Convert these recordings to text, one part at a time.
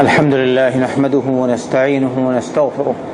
الحمد لله نحمده ونستعينه ونستغفره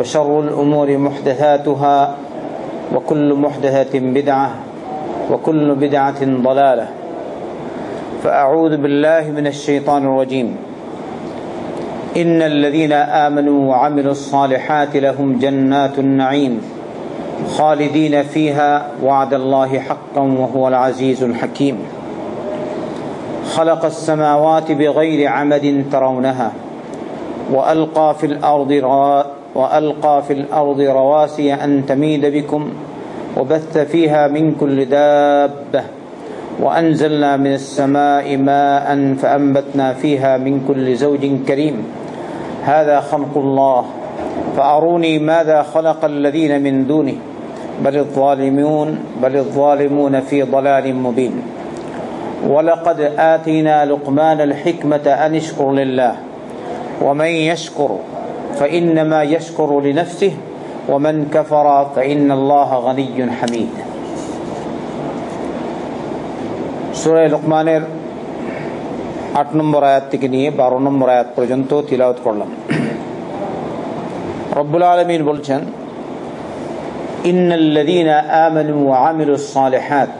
وشر الأمور محدثاتها وكل محدثة بدعة وكل بدعة ضلالة. فأعوذ بالله من الشيطان الرجيم. إن الذين آمنوا وعملوا الصالحات لهم جنات النعيم خالدين فيها وعد الله حقا وهو العزيز الحكيم. خلق السماوات بغير عمد ترونها وألقى في الأرض وألقى في الأرض رواسي أن تميد بكم وبث فيها من كل دابة وأنزلنا من السماء ماء فأنبتنا فيها من كل زوج كريم. هذا خلق الله. فأروني ماذا خلق الذين من دونه؟ بل الظالمون بل الظالمون في ضلال مبين. ولقد آتينا لقمان الحكمة أن اشكر لله. ومن يشكر فإنما يشكر لنفسه ومن كفر فإن الله غني حميد সুরে লোকমানের আট নম্বর আয়াত থেকে নিয়ে বারো নম্বর আয়াত পর্যন্ত তিলাওত করলাম রব্বুল আলমিন বলছেন ইন্নাল্লাযীনা আমানু ওয়া আমিলুস সালিহাত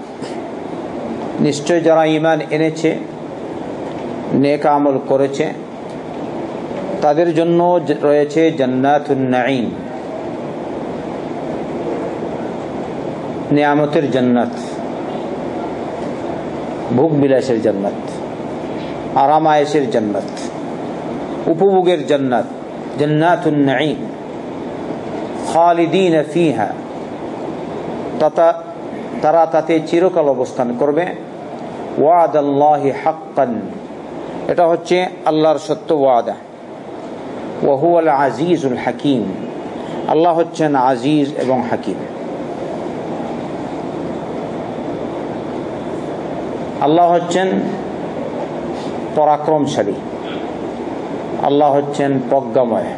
নিশ্চয় যারা ইমান এনেছে নেক আমল করেছে তাদের জন্য রয়েছে জান্নাতুন নিয়ামতের জান্নাত। ভোগ বিলাসের জান্নাত। আরামায়েশের জান্নাত। উপভোগের জান্নাত। জান্নাতুন খালিদিন ফিহা। তথা তারা তাতে চিরকাল অবস্থান করবে। ওয়াদ আল্লাহি হাক্কান। এটা হচ্ছে আল্লাহর সত্য ওয়াদা। ওয়াহুয়াল আজিজুল হাকিম আল্লাহ হচ্ছেন আজিজ এবং হাকিম আল্লাহ হচ্ছেন পরাক্রমশালী আল্লাহ হচ্ছেন প্রজ্ঞাময়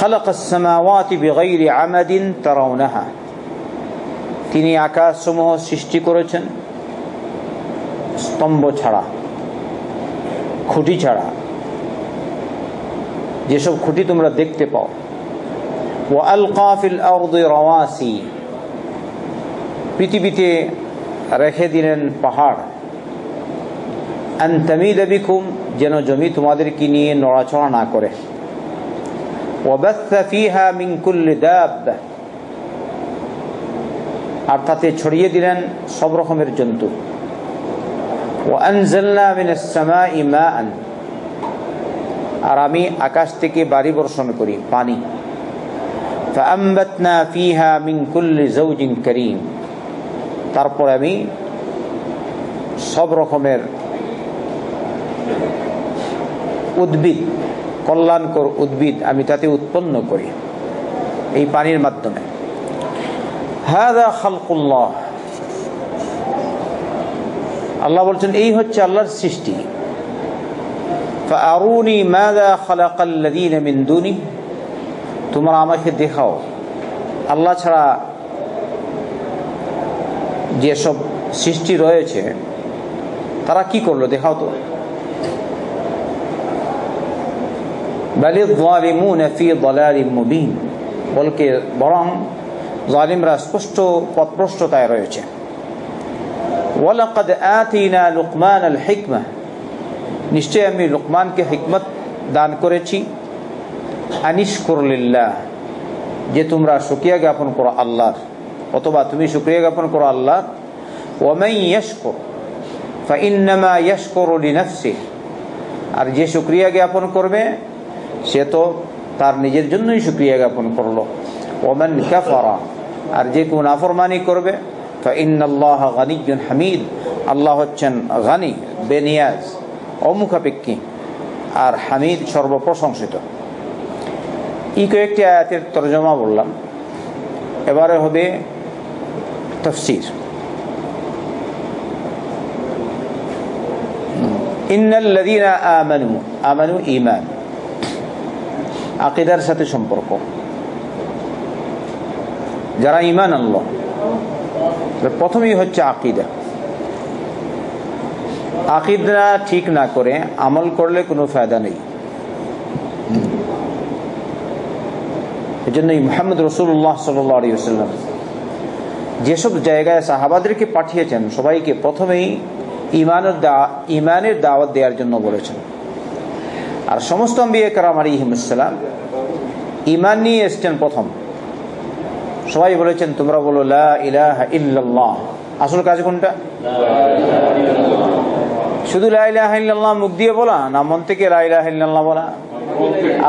خلق السماوات بغير عمد ترونها তিনি আকাশসমূহ সৃষ্টি করেছেন স্তম্ভ ছাড়া খুঁটি ছাড়া যেসব খুঁটি তোমরা দেখতে পাও। ও আল কাফিল রওয়াসি, পৃথিবীতে রেখে দিলেন পাহাড়। বিকুম, যেন জমি তোমাদেরকে নিয়ে নড়াচড়া না করে। আর তাতে ছড়িয়ে দিলেন সব রকমের জন্তু। আর আমি আকাশ থেকে বাড়ি বর্ষণ করি, পানি। তারপর আমি সব রকমের উদ্ভিদ, কল্যাণকর উদ্ভিদ আমি তাতে উৎপন্ন করি, এই পানির মাধ্যমে। আল্লাহ বলছেন, এই হচ্ছে আল্লাহর সৃষ্টি। فأروني ماذا خلق الذين من دوني তোমরা আমাকে দেখাও আল্লাহ ছাড়া যেসব সৃষ্টি রয়েছে তারা কি করলো দেখাও তো বলকে বরং জালিমরা স্পষ্ট পথপ্রষ্টতায় রয়েছে ওয়ালাকাদ আতিনা লুকমান আল হিকমা নিশ্চয় আমি লুকমানকে হিকমত দান করেছি। আনিস করলিল্লাহ, যে তোমরা সুকিয়া জ্ঞাপন করো আল্লাহর, অথবা তুমি শুক্রিয়া জ্ঞাপন করো আল্লাহ ওয়ামাই ইয়াশকুর, ফাইন্নামা ইয়াশকুরু লিনাফসিহি, আর যে শুক্রিয়া জ্ঞাপন করবে, সে তো তার নিজের জন্যই শুক্রিয়া জ্ঞাপন করল। ওমান কাফারা, আর যে কোন আফরমানি করবে, ফাইন্নাল্লাহ গানিয়্যুন হামিদ, আল্লাহ হচ্ছেন গানি, বেনিয়াজ। অমুখাপেক্ষী আর হামিদ সর্বপ্রশংসিত। এই কয়েকটি আয়াতের তর্জমা বললাম। এবারে হবে তফসির। ঈমান। আকীদার সাথে সম্পর্ক। যারা ইমান আনলো প্রথমেই হচ্ছে আকীদা। আকিদা ঠিক না করে আমল করলে কোনো ফায়দা নেই। এজন্যই মোহাম্মদ রসুল্লাহ সাল্লাম যেসব জায়গায় সাহাবাদেরকে পাঠিয়েছেন, সবাইকে প্রথমেই ইমানের ইমানের দাওয়াত দেওয়ার জন্য বলেছেন। আর সমস্ত আম্বিয়া কারাম আলিহিমসালাম ইমান নিয়ে এসছেন প্রথম। সবাই বলেছেন, তোমরা বলো ইলাহা ইল্লাল্লাহ। আসল কাজ কোনটা? শুধু লাইলাহ মুখ দিয়ে বলা না মন থেকে লাইলাহ বলা?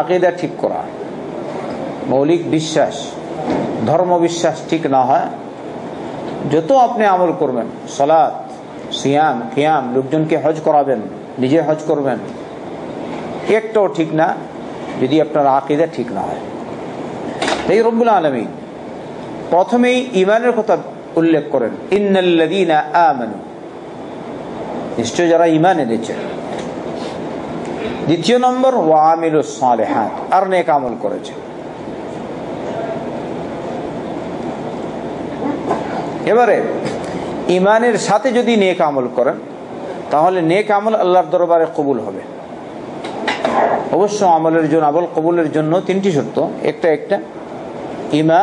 আকিদা ঠিক করা। মৌলিক বিশ্বাস, ধর্ম বিশ্বাস ঠিক না হয়, যত আপনি আমল করবেন সলাৎ সিয়াম কিয়াম লোকজনকে হজ করাবেন, নিজে হজ করবেন, একটাও ঠিক না, যদি আপনার আকিদা ঠিক না হয়। এই রব্বুল আলমী প্রথমেই ইমানের কথা উল্লেখ করেন, ইন্নাল্লাযীনা আমানু। নিশ্চয় যারা ইমান এনেছে। দ্বিতীয় নম্বর আর নেক আমল করেছে। এবারে ইমানের সাথে যদি নেক আমল করেন, তাহলে নেক আমল আল্লাহর দরবারে কবুল হবে। অবশ্য আমলের জন্য, আমল কবুলের জন্য তিনটি শর্ত। একটা একটা ইমা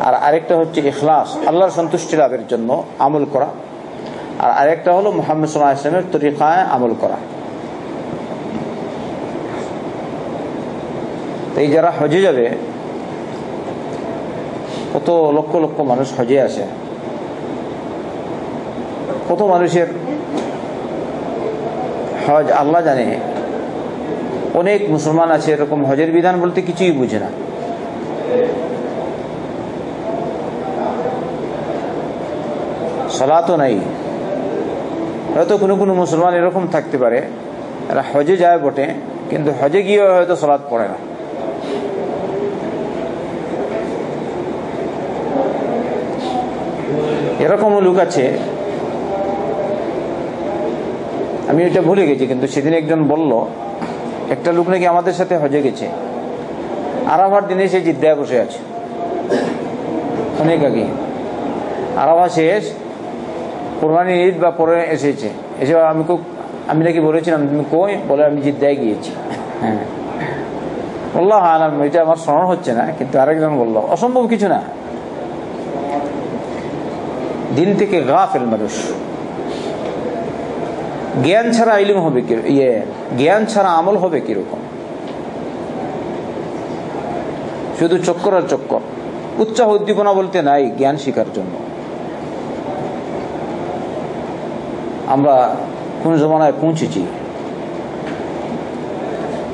আর আরেকটা হচ্ছে ইখলাস, আল্লাহর সন্তুষ্টি লাভের জন্য আমল করা। আর আরেকটা হলো মোহাম্মদ সাল্লাহ ইসলামের তরিকায় আমল করা। এই যারা হজে যাবে, কত লক্ষ লক্ষ মানুষ হজে আসে। কত মানুষের হজ আল্লাহ জানে। অনেক মুসলমান আছে এরকম হজের বিধান বলতে কিছুই বুঝে না। সলাতো নাই। হয়তো কোনো কোনো মুসলমান এরকম থাকতে পারে এরা হজে যায় বটে, কিন্তু হজে গিয়ে হয়তো সলাৎ পড়ে না। এরকমও লোক আছে। আমি এটা ভুলে গেছি, কিন্তু সেদিন একজন বলল, একটা লোক নাকি আমাদের সাথে হজে গেছে। আরাভার দিনে সে জিদ্দায় বসে আছে। অনেক আগে। আরাভা শেষ কোরবানি ঈদ বা পরে এসেছে। এসে আমি খুব আমি নাকি বলেছিলাম, তুমি কই? বলে, আমি জিদ্দায় গিয়েছি। হ্যাঁ। বললাম আলাম, এটা আমার স্মরণ হচ্ছে না, কিন্তু আরেকজন বলল, অসম্ভব কিছু না। দিন থেকে গা ফেল মানুষ। জ্ঞান ছাড়া ইলিম হবে কি ইয়ে জ্ঞান ছাড়া আমল হবে কীরকম? শুধু চক্কর আর চক্কর। উৎসাহ উদ্দীপনা বলতে নাই, জ্ঞান শিকার জন্য। আমরা কোন জমানায় পৌঁছেছি।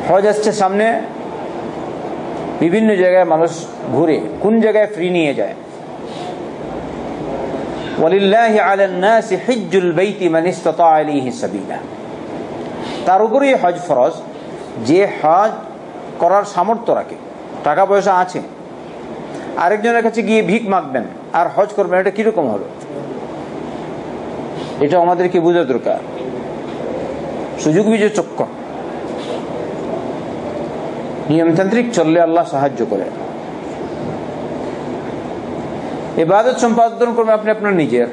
হজ আসছে সামনে, বিভিন্ন জায়গায় মানুষ ঘুরে, কোন জায়গায় ফ্রি নিয়ে যায়। তার উপরেই হজ ফরজ, যে হজ করার সামর্থ্য রাখে, টাকা পয়সা আছে। আরেকজনের কাছে গিয়ে ভিক মাগবেন, আর হজ করবেন, এটা কীরকম হবে এটা আমাদেরকে বোঝা দরকার? সুযোগ চক্কর নিয়মতান্ত্রিক চললে আল্লাহ সাহায্য করে। এবাদত সম্পাদন করবেন আপনি আপনার নিজের।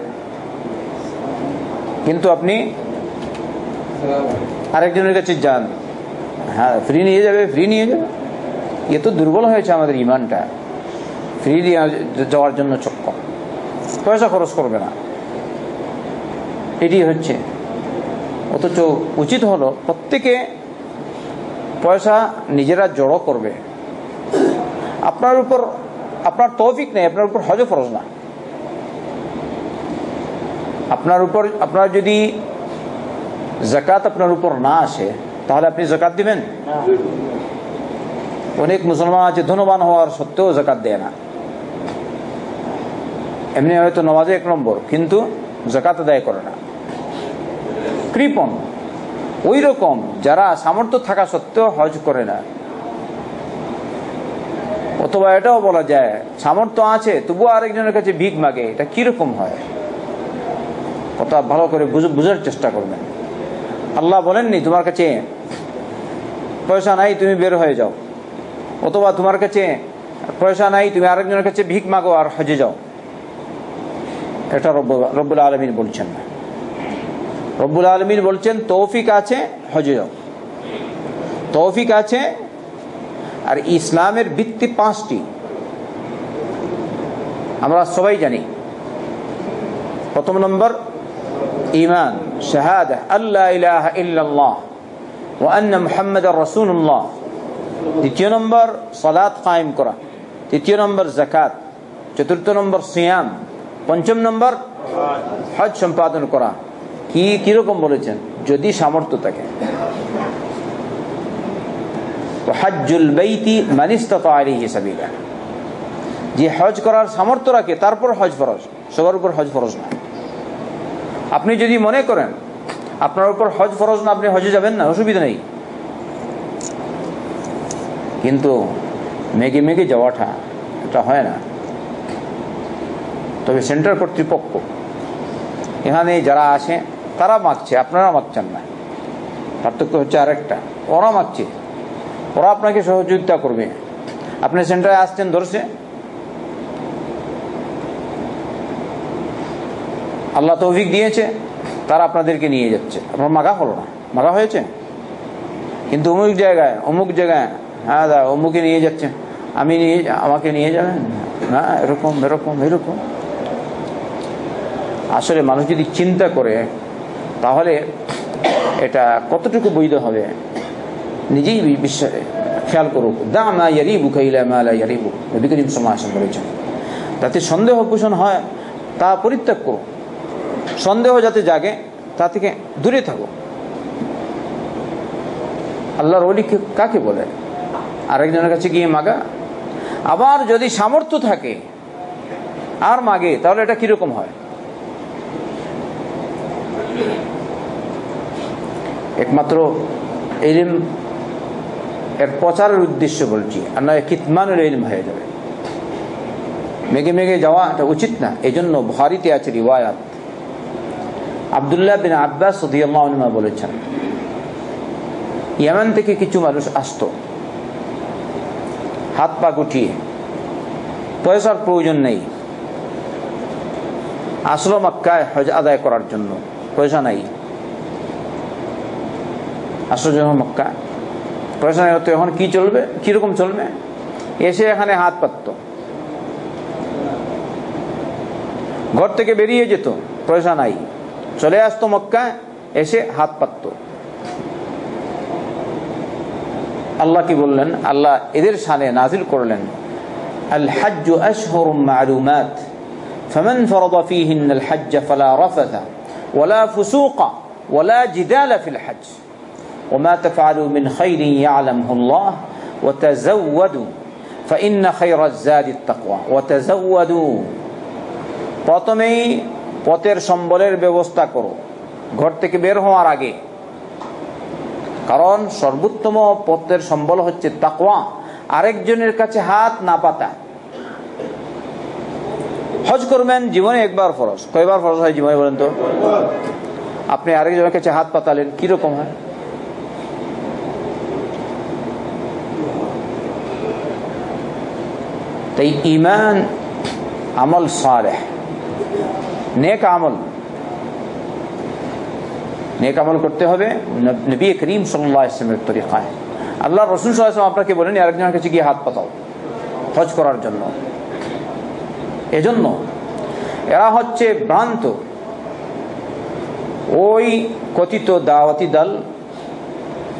কিন্তু আপনি আরেকজনের কাছে যান। হ্যাঁ ফ্রি নিয়ে যাবে ফ্রি নিয়ে যাবে। এ তো দুর্বল হয়েছে আমাদের ইমানটা। ফ্রি দিয়ে যাওয়ার জন্য চক্কর পয়সা খরচ করবে না। এটি হচ্ছে। অথচ উচিত হলো প্রত্যেকে পয়সা নিজেরা জড়ো করবে। আপনার উপর আপনার তৌফিক নেই আপনার উপর হজ ফরজ না। আপনার উপর আপনার যদি জাকাত আপনার উপর না আসে তাহলে আপনি জাকাত দিবেন? অনেক মুসলমান আছে ধনবান হওয়ার সত্ত্বেও জাকাত দেয় না। এমনি হয়তো নমাজে এক নম্বর কিন্তু জাকাত আদায় করে না। কৃপন ওই রকম যারা সামর্থ্য থাকা সত্ত্বেও হজ করে না। অথবা এটাও বলা যায়, সামর্থ্য আছে, তবুও আরেকজনের কাছে ভিক মাগে, এটা কীরকম হয়? কথা ভালো করে বুঝার চেষ্টা করবেন। আল্লাহ বলেননি তোমার কাছে, পয়সা নাই, তুমি বের হয়ে যাও। অথবা তোমার কাছে, পয়সা নাই, তুমি আরেকজনের কাছে ভিক মাগো আর হজে যাও। এটা রব্বুল আলমিন বলছেন। না রব্বুল আলমিন বলছেন, তৌফিক আছে হজে যাও তৌফিক আছে, আর ইসলামের ভিত্তি পাঁচটি। আমরা সবাই জানি। প্রথম নম্বর ইমান শাহাদ আল্লাহ ইলাহা ইল্লাল্লাহ ওয়ান্ন মুহাম্মদ রসুল্লাহ দ্বিতীয় নম্বর সলাৎ কায়েম করা। তৃতীয় নম্বর জাকাত চতুর্থ নম্বর, সিয়াম। পঞ্চম নম্বর, হজ সম্পাদন করা। কি, কীরকম বলেছেন? যদি সামর্থ্য থাকে। সাবিলা। যে হজ করার সামর্থ্য রাখে, তারপর হজ ফরজ। সবার উপর হজ ফরজ না। আপনি যদি মনে করেন, আপনার উপর হজ ফরজ না, আপনি হজে যাবেন না, অসুবিধা নেই। কিন্তু মেঘে মেঘে যাওয়াটা এটা হয় না। তবে সেন্টার কর্তৃপক্ষ, এখানে যারা আসে তারা মাগছে আপনারা মাগছেন না। পার্থক্য হচ্ছে আরেকটা, ওরা মাগছে ওরা আপনাকে সহযোগিতা করবে। আপনি সেন্টারে আসছেন, ধরছে। আল্লাহ তৌফিক দিয়েছে, তারা আপনাদেরকে নিয়ে যাচ্ছে। আপনার মাগা হলো না মাগা হয়েছে? কিন্তু অমুক জায়গায় অমুক জায়গায় হ্যাঁ দা অমুকে নিয়ে যাচ্ছে আমি নিয়ে, আমাকে নিয়ে যাবেন? না, এরকম এরকম এরকম। আসলে মানুষ যদি চিন্তা করে তাহলে এটা কতটুকু বৈধ হবে? নিজেই বিশ্বাস খেয়াল করুক। দা মা ইয়ারিবু খাইলা মালা ইয়ারিবু নবী করিম সমাসন বলেছেন তাতে সন্দেহ পোষণ হয়, তা পরিত্যাগ করুক সন্দেহ যাতে জাগে, তা থেকে দূরে থাকো। আল্লাহর অলি কাকে বলে? আরেকজনের কাছে গিয়ে মাগা। আবার যদি সামর্থ্য থাকে, আর মাগে, তাহলে এটা কীরকম হয়? একমাত্র এলিম এর প্রচারের উদ্দেশ্য বলছি, আর নয় কিতমানের এলিম হয়ে যাবে। মেঘে মেঘে যাওয়া এটা উচিত না এই জন্য ভারিতে আছে রিওয়ায়াত। আবদুল্লাহ বিন আব্বাস সদিয়াল্লাহমা বলেছেন, ইয়ামান থেকে কিছু মানুষ আসত, হাত পা গুটিয়ে, পয়সার প্রয়োজন নেই, আসলো মক্কায় হজ আদায় করার জন্য, পয়সা নাই। আসলো যখন মক্কা পয়সা নাই হতো এখন কি চলবে কিরকম চলবে এসে এখানে হাত পাতত ঘর থেকে বেরিয়ে যেত পয়সা নাই চলে আসতো মক্কা এসে হাত পাতত আল্লাহ কি বললেন আল্লাহ এদের সানে নাজিল করলেন الحج أشهر معلومات فمن فرض فيهن الحج فلا رفث ولا فسوق ولا جدال في الحج وما تفعلوا من خير يعلمه الله وتزودوا فإن خير الزاد التقوى وتزودوا প্রথমেই পথের সম্বলের ব্যবস্থা করো ঘর থেকে বের হওয়ার আগে কারণ সর্বোত্তম পথের সম্বল হচ্ছে তাকওয়া আরেকজনের কাছে হাত না পাতা হজ করবেন জীবনে একবার ফরজ কয়বার ফরজ হয় জীবনে বলেন তো আপনি আরেকজনের কাছে হাত পাতালেন কিরকম হয় তাই ইমান আমল সালেহ। নেক আমল। নেক আমল করতে হবে নবী করিম সাল্লামের তরিকায়। আল্লাহ রসুল সাল্লাম আপনাকে বলেন আরেকজনের কাছে গিয়ে হাত পাতাও হজ করার জন্য। এজন্য এরা হচ্ছে ভ্রান্ত। ওই কথিত দাওয়াতি দল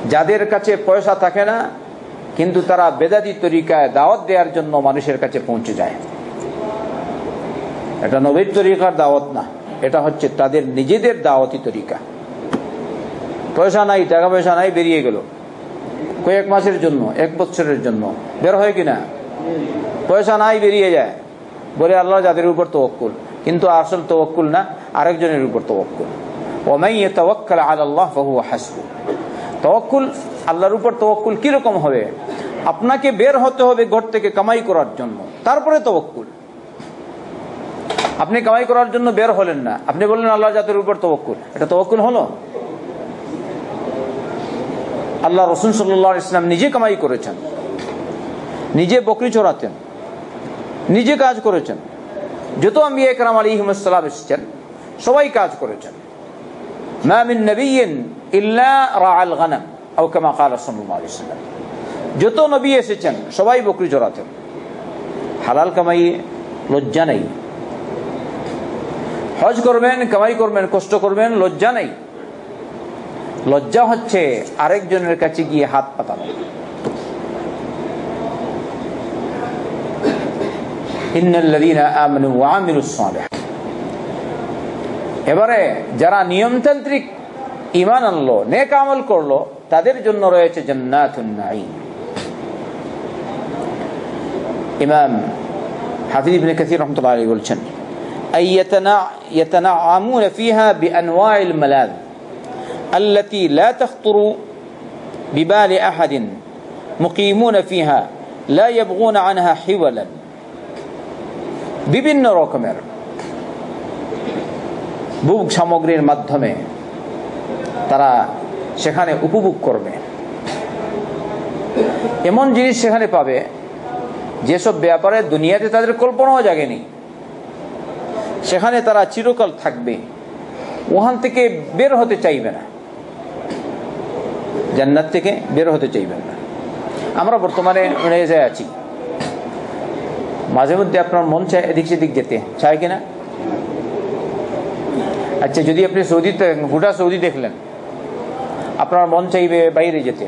যাদের কাছে পয়সা থাকে না কিন্তু তারা বেদাতি তরিকায় দাওয়াত দেওয়ার জন্য মানুষের কাছে পৌঁছে যায়। এটা নবীর তরিকার দাওয়াত না, এটা হচ্ছে তাদের নিজেদের দাওয়াতি তরিকা। পয়সা নাই, টাকা পয়সা নাই, বেরিয়ে গেল। কয়েক মাসের জন্য, এক বছরের জন্য, বের হয় কিনা? পয়সা নাই, বেরিয়ে যায়। বলে আল্লাহ যাদের উপর তবক্কুল কিন্তু আসল তবক্কুল না, আরেকজনের উপর তবক্কুল ওমাই তওয়াক্কাল আল্লাহ ফাহু হাসবু আল্লাহর উপর তওয়াক্কুল কীরকম হবে? আপনাকে বের হতে হবে ঘর থেকে কামাই করার জন্য। তারপরে তওয়াক্কুল। আপনি কামাই করার জন্য বের হলেন না। আপনি বললেন আল্লাহ জাতের উপর তবক্কুল এটা তবক্কুল হলো? আল্লাহ রসুন সাল্লাহ ইসলাম নিজে কামাই করেছেন। নিজে বকরি চড়াতেন। নিজে কাজ করেছেন। যত আমি একরাম আলী হিমসাল্লাম এসেছেন, সবাই কাজ করেছেন। মামিন নবীন ইল্লা রা আল গানাম। যত নবী এসেছেন, সবাই বকরি জড়াতেন। হালাল কামাই লজ্জা নেই। হজ করবেন, কামাই করবেন, কষ্ট করবেন, লজ্জা নেই। লজ্জা হচ্ছে আরেকজনের কাছে গিয়ে হাত পাতানো। এবারে যারা নিয়মতান্ত্রিক ইমান আনলো, নেক আমল করল তাদের জন্য রয়েছে ইমাম হাফিজ ইবনে কাসির রহমতুল্লাহ আলী বলছেন أي يتنعمون فيها بأنواع الملاذ التي لا تخطر ببال أحد مقيمون فيها لا يبغون عنها حولا বিভিন্ন রকমের বুক সামগ্রীর মাধ্যমে তারা সেখানে উপভোগ করবে। এমন জিনিস সেখানে পাবে, যেসব ব্যাপারে দুনিয়াতে তাদের কল্পনাও জাগেনি। সেখানে তারা চিরকাল থাকবে, ওখান থেকে বের হতে চাইবে না। জান্নাত থেকে বের হতে চাইবেন না। আমরা বর্তমানে রেজে আছি। মাঝে মধ্যে আপনার মন চায় এদিক সেদিক যেতে, চায় কিনা আচ্ছা যদি আপনি সৌদিতে, গোটা সৌদি দেখলেন আপনার মন চাইবে বাইরে যেতে।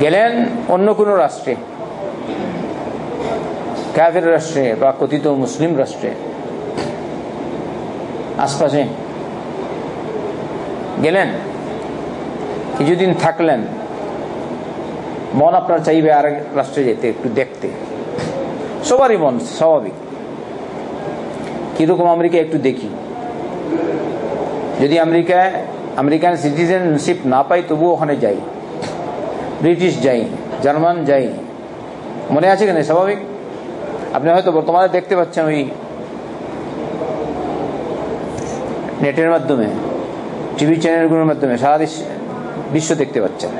গেলেন অন্য কোনো রাষ্ট্রে। কাফের রাষ্ট্রে বা কথিত মুসলিম রাষ্ট্রে। আশপাশে। গেলেন। কিছুদিন থাকলেন। মন আপনার চাইবে আরেক রাষ্ট্রে যেতে, একটু দেখতে। সবারই মন স্বাভাবিক। কীরকম আমেরিকা একটু দেখি। যদি আমেরিকায় আমেরিকান সিটিজেনশিপ না পাই তবুও ওখানে যাই। ব্রিটিশ যাই জার্মান যাই। মনে আছে কেন? স্বাভাবিক? আপনি হয়তো বর্তমানে দেখতে পাচ্ছেন ওই নেটের মাধ্যমে, টিভি চ্যানেলগুলোর মাধ্যমে, সারা দেশ, বিশ্ব দেখতে পাচ্ছেন।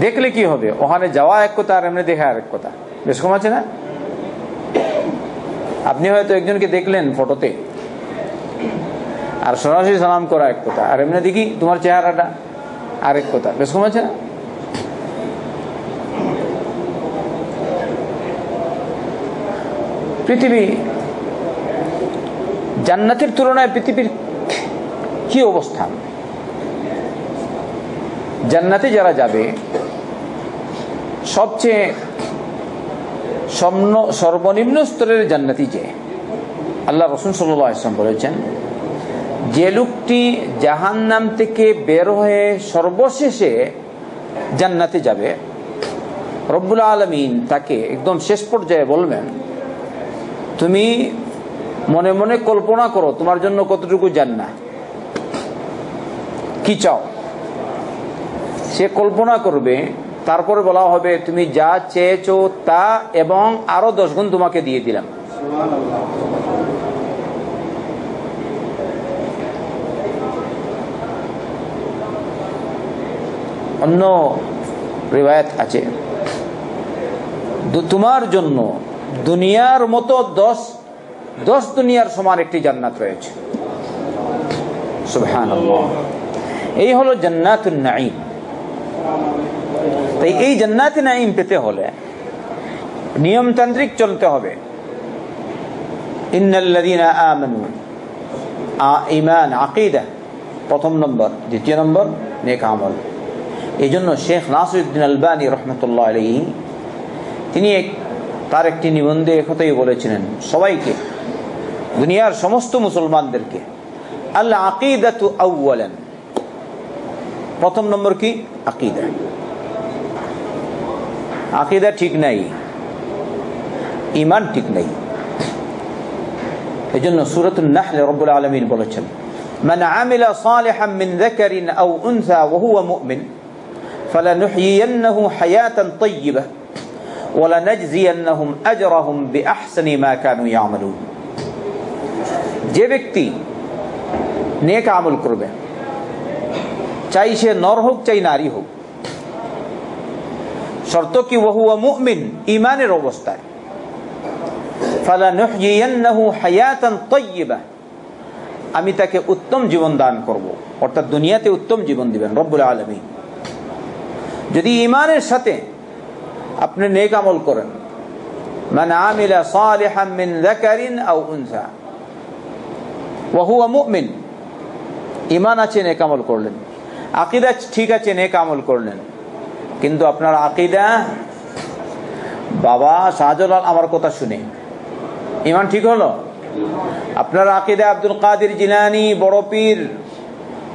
দেখলে কি হবে? ওখানে যাওয়া এক কথা আর এমনি দেখা আরেক কথা। বেশ কম আছে না? আপনি হয়তো একজনকে দেখলেন ফটোতে। আর সরাসরি সালাম করা এক কথা। আর এমনি দেখি তোমার চেহারাটা আরেক কথা। বেশ কম আছে না? পৃথিবী জান্নাতের তুলনায় পৃথিবীর কি অবস্থান জান্নাতে যারা যাবে, সবচেয়ে সর্বনিম্ন স্তরের জান্নাতি যে? আল্লাহ রসুন সাল্লাম বলেছেন যে লোকটি জাহান নাম থেকে বের হয়ে সর্বশেষে জান্নাতে যাবে, রব্বুল আলমিন তাকে একদম শেষ পর্যায়ে বলবেন, তুমি মনে মনে কল্পনা করো তোমার জন্য কতটুকু জান্না কি চাও? সে কল্পনা করবে, তারপরে বলা হবে, তুমি যা চেয়েছো তা এবং আরও দশ গুণ তোমাকে দিয়ে দিলাম। অন্য রিবায়ত আছে। তোমার জন্য দুনিয়ার মতো দশ দশ দুনিয়ার সমান একটি জান্নাত রয়েছে। এই হলো জান্নাতুন নাইম তাই এই জান্নাতি নাইম পেতে হলে নিয়মতান্ত্রিক চলতে হবে। ইমান আকিদা, প্রথম নম্বর, দ্বিতীয় নম্বর, নেক আমল। এই জন্য শেখ নাসরুদ্দিন আলবানী রহমতুল্লাহ আলী তিনি এক তার একটি নিবন্ধে একথাই বলেছিলেন সবাইকে দুনিয়ার সমস্ত মুসলমানদেরকে আল্লাহ আকিদাতু আউ্বালেন প্রথম নম্বর কি আকিদা আকিদা ঠিক নাই ইমান ঠিক নাই এই জন্য সুরতুল নাহলে রব্বুল আলমিন বলেছেন من عمل صالحا من ذكر أو أنثى وهو مؤمن فلنحيينه حياة طيبة ولنجزينهم أجرهم بأحسن ما كانوا يعملون যে ব্যক্তি নেক আমল করবে চাই সে নর হোক চাই নারী হোক শর্ত কি ওহুয়া মুমিন ইমানের অবস্থায় ফালানুহয়িয়ান্নাহু হায়াতান তাইয়্যিবা আমি তাকে উত্তম জীবন দান করব অর্থাৎ দুনিয়াতে উত্তম জীবন দিবেন রব্বুল আলামিন যদি ইমানের সাথে আপনি নেক আমল করেন, মান আমিলা সালিহান মিন ইমান আছে, নেক আমল করলেন। আকীদা ঠিক আছে, নেক আমল করলেন। কিন্তু আপনার আকীদা, বাবা শাহজালাল আমার কথা শুনে ইমান ঠিক হলো? আপনার আকিদা আব্দুল কাদির জিলানি, বড় পীর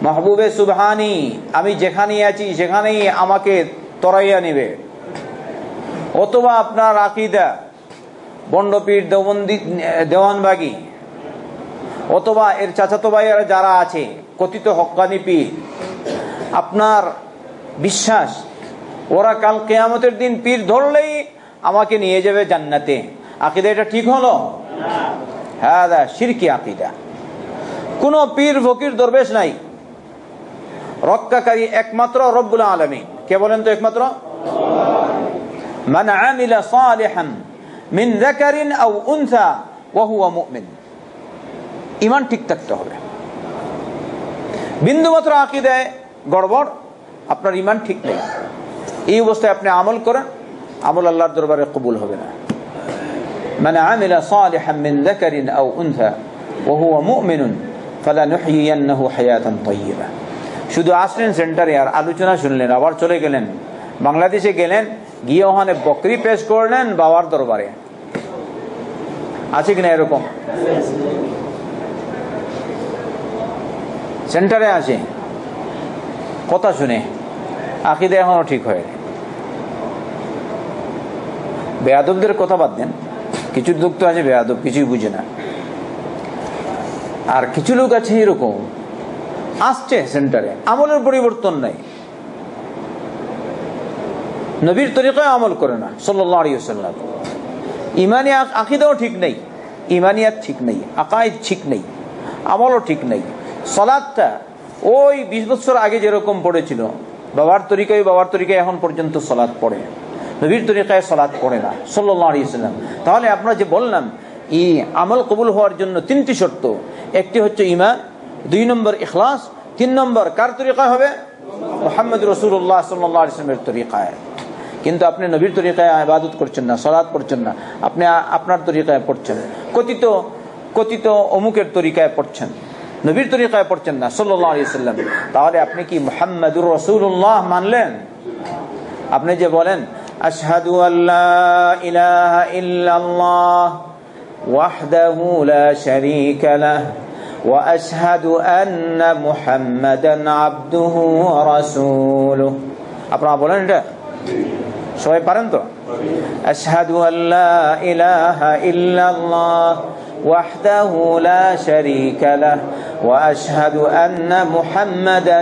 মাহবুবে সুবহানি আমি যেখানেই আছি সেখানেই আমাকে তরাইয়া নিবে। অথবা আপনার আকিদা বন্ডপীর দেওবন্দি দেওয়ানবাগি অথবা এর চাচাতো ভাইয়েরা যারা আছে কথিত হকানি পীর আপনার বিশ্বাস ওরা কাল কেয়ামতের দিন পীর ধরলেই আমাকে নিয়ে যাবে জান্নাতে। আকিদা এটা ঠিক হলো? হ্যাঁ শিরকি আকিদা। কোন পীর ফকির দরবেশ নাই। রক্ষাকারী একমাত্র রব্বুল আলমী কে বলেন তো একমাত্র من عمل صالحا من ذكر او انثى وهو مؤمن ইমান ঠিক থাকতে হবে বিন্দু মাত্র আকিদায় গড়বড় আপনার ইমান ঠিক নেই এই অবস্থায় আপনি আমল করেন আমল আল্লাহর দরবারে কবুল হবে না من عمل صالحا من ذكر أو أنثى وهو مؤمن فلنحيينه حياة طيبة শুধু আসলেন সেন্টারে আর আলোচনা শুনলেন, আবার চলে গেলেন। বাংলাদেশে গেলেন, গিয়ে ওখানে বকরি পেশ করলেন বাবার দরবারে। আছে কিনা এরকম? সেন্টারে আছে। কথা শুনে, আকিদে এখনও ঠিক হয় বেয়াদবদের কথা বাদ দেন। কিছু লোক তো আছে বেয়াদব, কিছুই বুঝে না। আর কিছু লোক আছে এরকম আসছে সেন্টারে। আমলের পরিবর্তন নাই। নবীর তরিকায় আমল করে না সাল্লাম ইমানি আকিদাও ঠিক নেই ইমানিয়াত ঠিক নেই, আকাইদ ঠিক নেই, আমলও ঠিক নেই। সলাদটা ওই বিশ বছর আগে যেরকম পড়েছিল, বাবার তরিকায় বাবার তরিকায় এখন পর্যন্ত সলাদ পড়ে। নবীর তরিকায় সলাদ পড়ে না সাল্লাম তাহলে আমরা যে বললাম, ই আমল কবুল হওয়ার জন্য তিনটি শর্ত। একটি হচ্ছে ইমান দুই নম্বর ইখলাস, তিন নম্বর কার তরিকা হবে? মোহাম্মদ রসুল্লাহ সাল্লামের তরিকায়। কিন্তু আপনি নবীর তরিকায় আবাদত করছেন না সলাদ পড়ছেন না, আপনি আপনার তরিকায় পড়ছেন। কথিত কথিত অমুকের তরিকায় পড়ছেন, নবীর তরিকায় পড়ছেন না সাল্লাম তাহলে আপনি কি মোহাম্মদ রসুল্লাহ মানলেন? আপনি যে বলেন, আশহাদু আল্লাহ ইলাহা ইল্লাল্লাহ ওয়াহদাহু লা শারীকা লাহু। وأشهد أن محمدا عبده ورسوله. أبرا بولن جاء شوي برندو أشهد أن لا إله إلا الله وحده لا شريك له وأشهد أن محمدا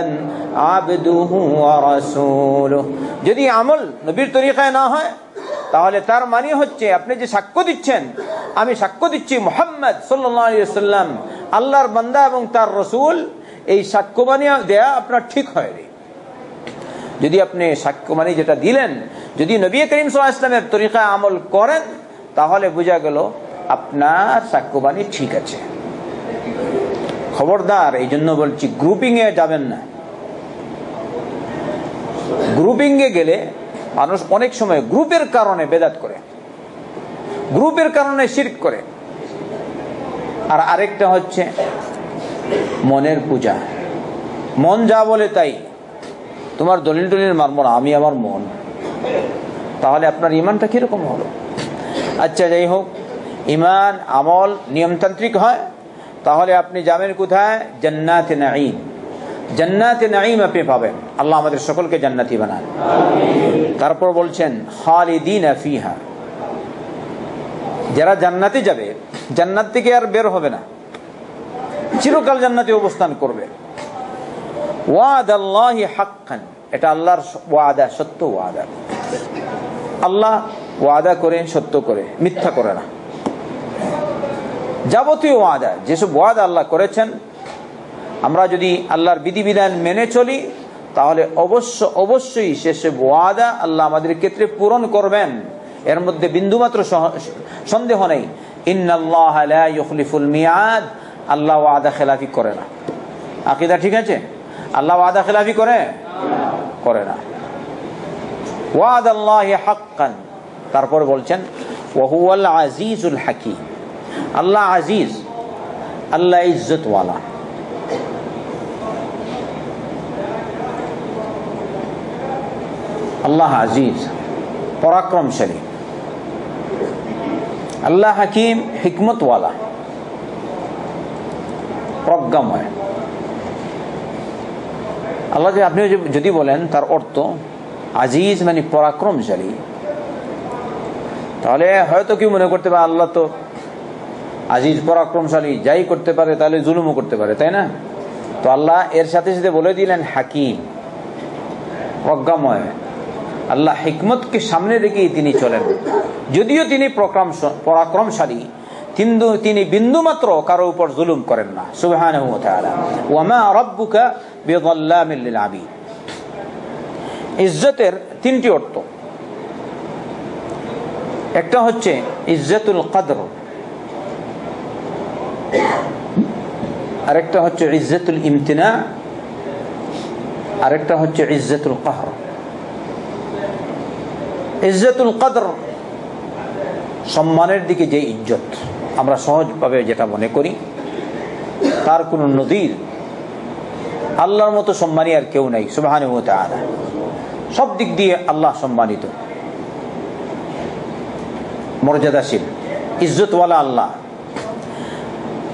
عبده ورسوله جدي عمل نبير طريقة ناها তাহলে তার মানে হচ্ছে, আপনি যে সাক্ষ্য দিচ্ছেন, আমি সাক্ষ্য দিচ্ছি মোহাম্মদ সাল্লাম আল্লাহর বান্দা এবং তার রসুল, এই সাক্ষ্যবাণী দেয়া আপনার ঠিক হয়নি। যদি আপনি সাক্ষ্যবাণী যেটা দিলেন, যদি নবী করিম সাল্লাহ ইসলামের তরিকায় আমল করেন, তাহলে বোঝা গেল আপনার সাক্ষ্যবাণী ঠিক আছে। খবরদার এই জন্য বলছি গ্রুপিং এ যাবেন না। গ্রুপিং এ গেলে মানুষ অনেক সময় গ্রুপের কারণে বেদাত করে, গ্রুপের কারণে শির্ক করে। আর আরেকটা হচ্ছে মনের পূজা। মন যা বলে তাই। তোমার দলিল টলিল মারবো না, আমি আমার মন। তাহলে আপনার ইমানটা কীরকম হলো? আচ্ছা যাই হোক, ইমান, আমল, নিয়মতান্ত্রিক হয়। তাহলে আপনি যাবেন কোথায়? জান্নাতে নাঈম। জান্নাতে নাঈম আপনি পাবেন। আল্লাহ আমাদের সকলকে জান্নাতি বানান। তারপর বলছেন, খালিদিন ফিহা। যারা জান্নাতে যাবে, জান্নাত থেকে আর বের হবে না। চিরকাল জান্নাতে অবস্থান করবে। ওয়াদ আল্লাহ হাক্কান। এটা আল্লাহর ওয়াদা, সত্য ওয়াদা। আল্লাহ ওয়াদা করে, সত্য করে, মিথ্যা করে না। যাবতীয় ওয়াদা, যেসব ওয়াদা আল্লাহ করেছেন আমরা যদি আল্লাহর বিধিবিধান মেনে চলি, তাহলে অবশ্য অবশ্যই সেসব ওয়াদা আল্লাহ আমাদের ক্ষেত্রে পূরণ করবেন। এর মধ্যে বিন্দুমাত্র সন্দেহ নেই। ইন্নাল্লাহ লা ইউখলিফুল মিয়াদ। আল্লাহ করে ঠিক আছে? আল্লাহ খেলাফি করে? করে না। আল্লাহ তারপর বলছেন আল্লাহ আজিজ, আল্লাহ ইজ্জতওয়ালা। আল্লাহ আজিজ, পরাক্রমশালী। আল্লাহ হাকিম, হিকমতওয়ালা, প্রজ্ঞাময়। আল্লাহ আপনি যদি বলেন, তার অর্থ আজিজ মানে পরাক্রমশালী। তাহলে হয়তো কেউ মনে করতে পারে, আল্লাহ তো আজিজ, পরাক্রমশালী, যাই করতে পারে, তাহলে জুলুমও করতে পারে, তাই না? তো আল্লাহ এর সাথে সাথে বলে দিলেন হাকিম, প্রজ্ঞাময়। আল্লাহ হিকমতকে সামনে রেখেই তিনি চলেন। যদিও তিনি পরাক্রমশালী, কিন্তু তিনি বিন্দু মাত্র কারও উপর জুলুম করেন না সুবহান ইজ্জতের তিনটি অর্থ। একটা হচ্ছে ইজ্জতুল কদর। আরেকটা হচ্ছে ইজ্জতুল ইমতিনা। আরেকটা হচ্ছে ইজ্জতুল কাহর। ইজ্জতুল কদর। সম্মানের দিকে যে ইজ্জত, আমরা সহজভাবে যেটা মনে করি, তার কোন নদীর আল্লাহর মতো সম্মানী আর কেউ নাই সুবাহান সব দিক দিয়ে আল্লাহ সম্মানিত। মর্যাদাশীল, ইজ্জতওয়ালা আল্লাহ।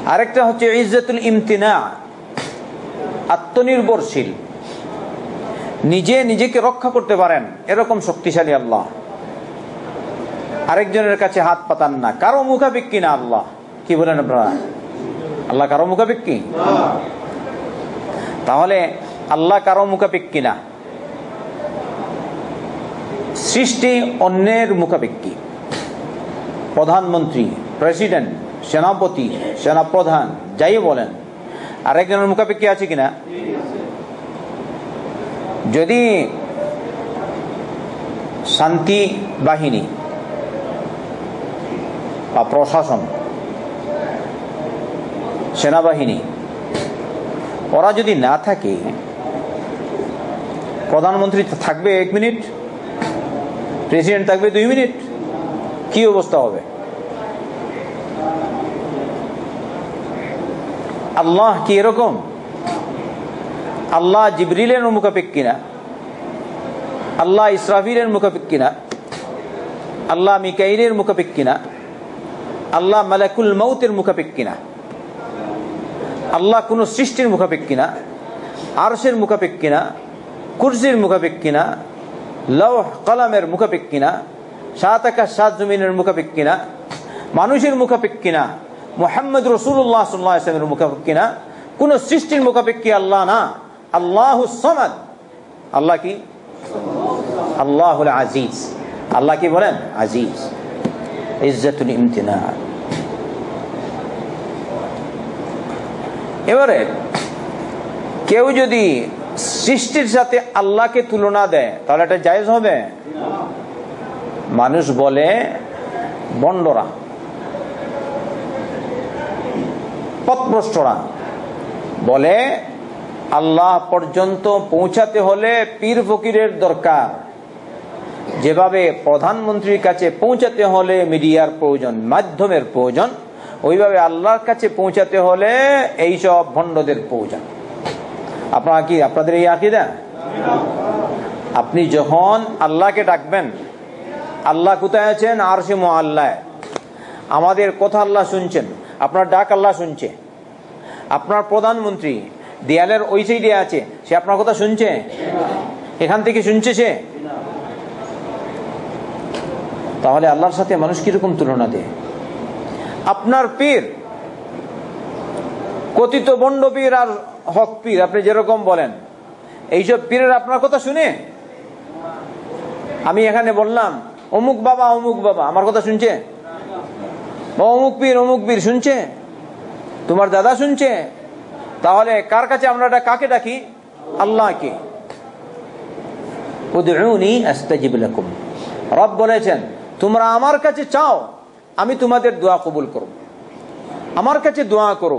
আরেকটা হচ্ছে ইজ্জতুল ইমতিনা, আত্মনির্ভরশীল। নিজে নিজেকে রক্ষা করতে পারেন। এরকম শক্তিশালী আল্লাহ। আরেকজনের কাছে হাত পাতান না। কারও মুখাপেক্ষি না আল্লাহ। কি বলেন আপনারা? আল্লাহ কারও মুখাপেক্ষি? তাহলে আল্লাহ কারও মুখাপেক্ষি না। সৃষ্টি অন্যের মুখাপেক্ষি। প্রধানমন্ত্রী, প্রেসিডেন্ট, সেনাপতি, সেনাপ্রধান, যাই বলেন। আরেকজনের মুখাপেক্ষি আছে কিনা? যদি শান্তি বাহিনী বা প্রশাসন, সেনাবাহিনী, ওরা যদি না থাকে, প্রধানমন্ত্রী থাকবে এক মিনিট, প্রেসিডেন্ট থাকবে দুই মিনিট, কি অবস্থা হবে? আল্লাহ কি এরকম? আল্লাহ জিবরিলের মুখাপেক্ষি না আল্লাহ ইসরাফিলের মুখাপেক্ষি না আল্লাহ মিকাইলের মুখাপেক্ষি না আল্লাহ মালাকুল মৌতের মুখাপেক্ষি না আল্লাহ কোন সৃষ্টির মুখাপেক্ষি না আরসের মুখাপেক্ষি না কুরসির মুখাপেক্ষি না লৌহ কলামের মুখাপেক্ষি না সাত আকাশ সাত জমিনের মুখাপেক্ষি না মানুষের মুখাপেক্ষি না মোহাম্মদ রসুল্লাহ সাল্লামের মুখাপেক্ষি না কোন সৃষ্টির মুখাপেক্ষি আল্লাহ না আল্লাহ আল্লাহ আল্লাহ কি বলেন? ইমতিনা। এবারে, কেউ যদি সৃষ্টির সাথে আল্লাহকে তুলনা দেয়, তাহলে এটা জায়জ হবে? মানুষ বলে বন্ডরা। পথভ্রষ্টরা বলে আল্লাহ পর্যন্ত পৌঁছাতে হলে পীর ফকিরের দরকার। যেভাবে প্রধানমন্ত্রীর কাছে পৌঁছাতে হলে মিডিয়ার প্রয়োজন, মাধ্যমের প্রয়োজন, ওইভাবে আল্লাহর কাছে পৌঁছাতে হলে এই সব ভণ্ডদের প্রয়োজন। আপনারা কি, আপনাদের এই আকিদা? আপনি যখন আল্লাহকে ডাকবেন, আল্লাহ কোথায় আছেন? আর সে আল্লাহ আমাদের কথা আল্লাহ শুনছেন, আপনার ডাক আল্লাহ শুনছে। আপনার প্রধানমন্ত্রী দেয়ালের ওই সাইডে আছে। সে আপনার কথা শুনছে? এখান থেকে শুনছে সে? তাহলে আল্লাহর সাথে মানুষ কীরকম তুলনা দেয়? আপনার পীর, কথিত বন্ড পীর আর হক পীর, আপনি যেরকম বলেন। এইসব পীরের আপনার কথা শুনে? আমি এখানে বললাম, অমুক বাবা অমুক বাবা। আমার কথা শুনছে? অমুক পীর অমুক পীর, শুনছে? তোমার দাদা শুনছে? তাহলে কার কাছে আমরা কাকে ডাকি? আল্লাহকে। রব বলেছেন, তোমরা আমার কাছে চাও, আমি তোমাদের দোয়া কবুল করব। আমার কাছে দোয়া করো,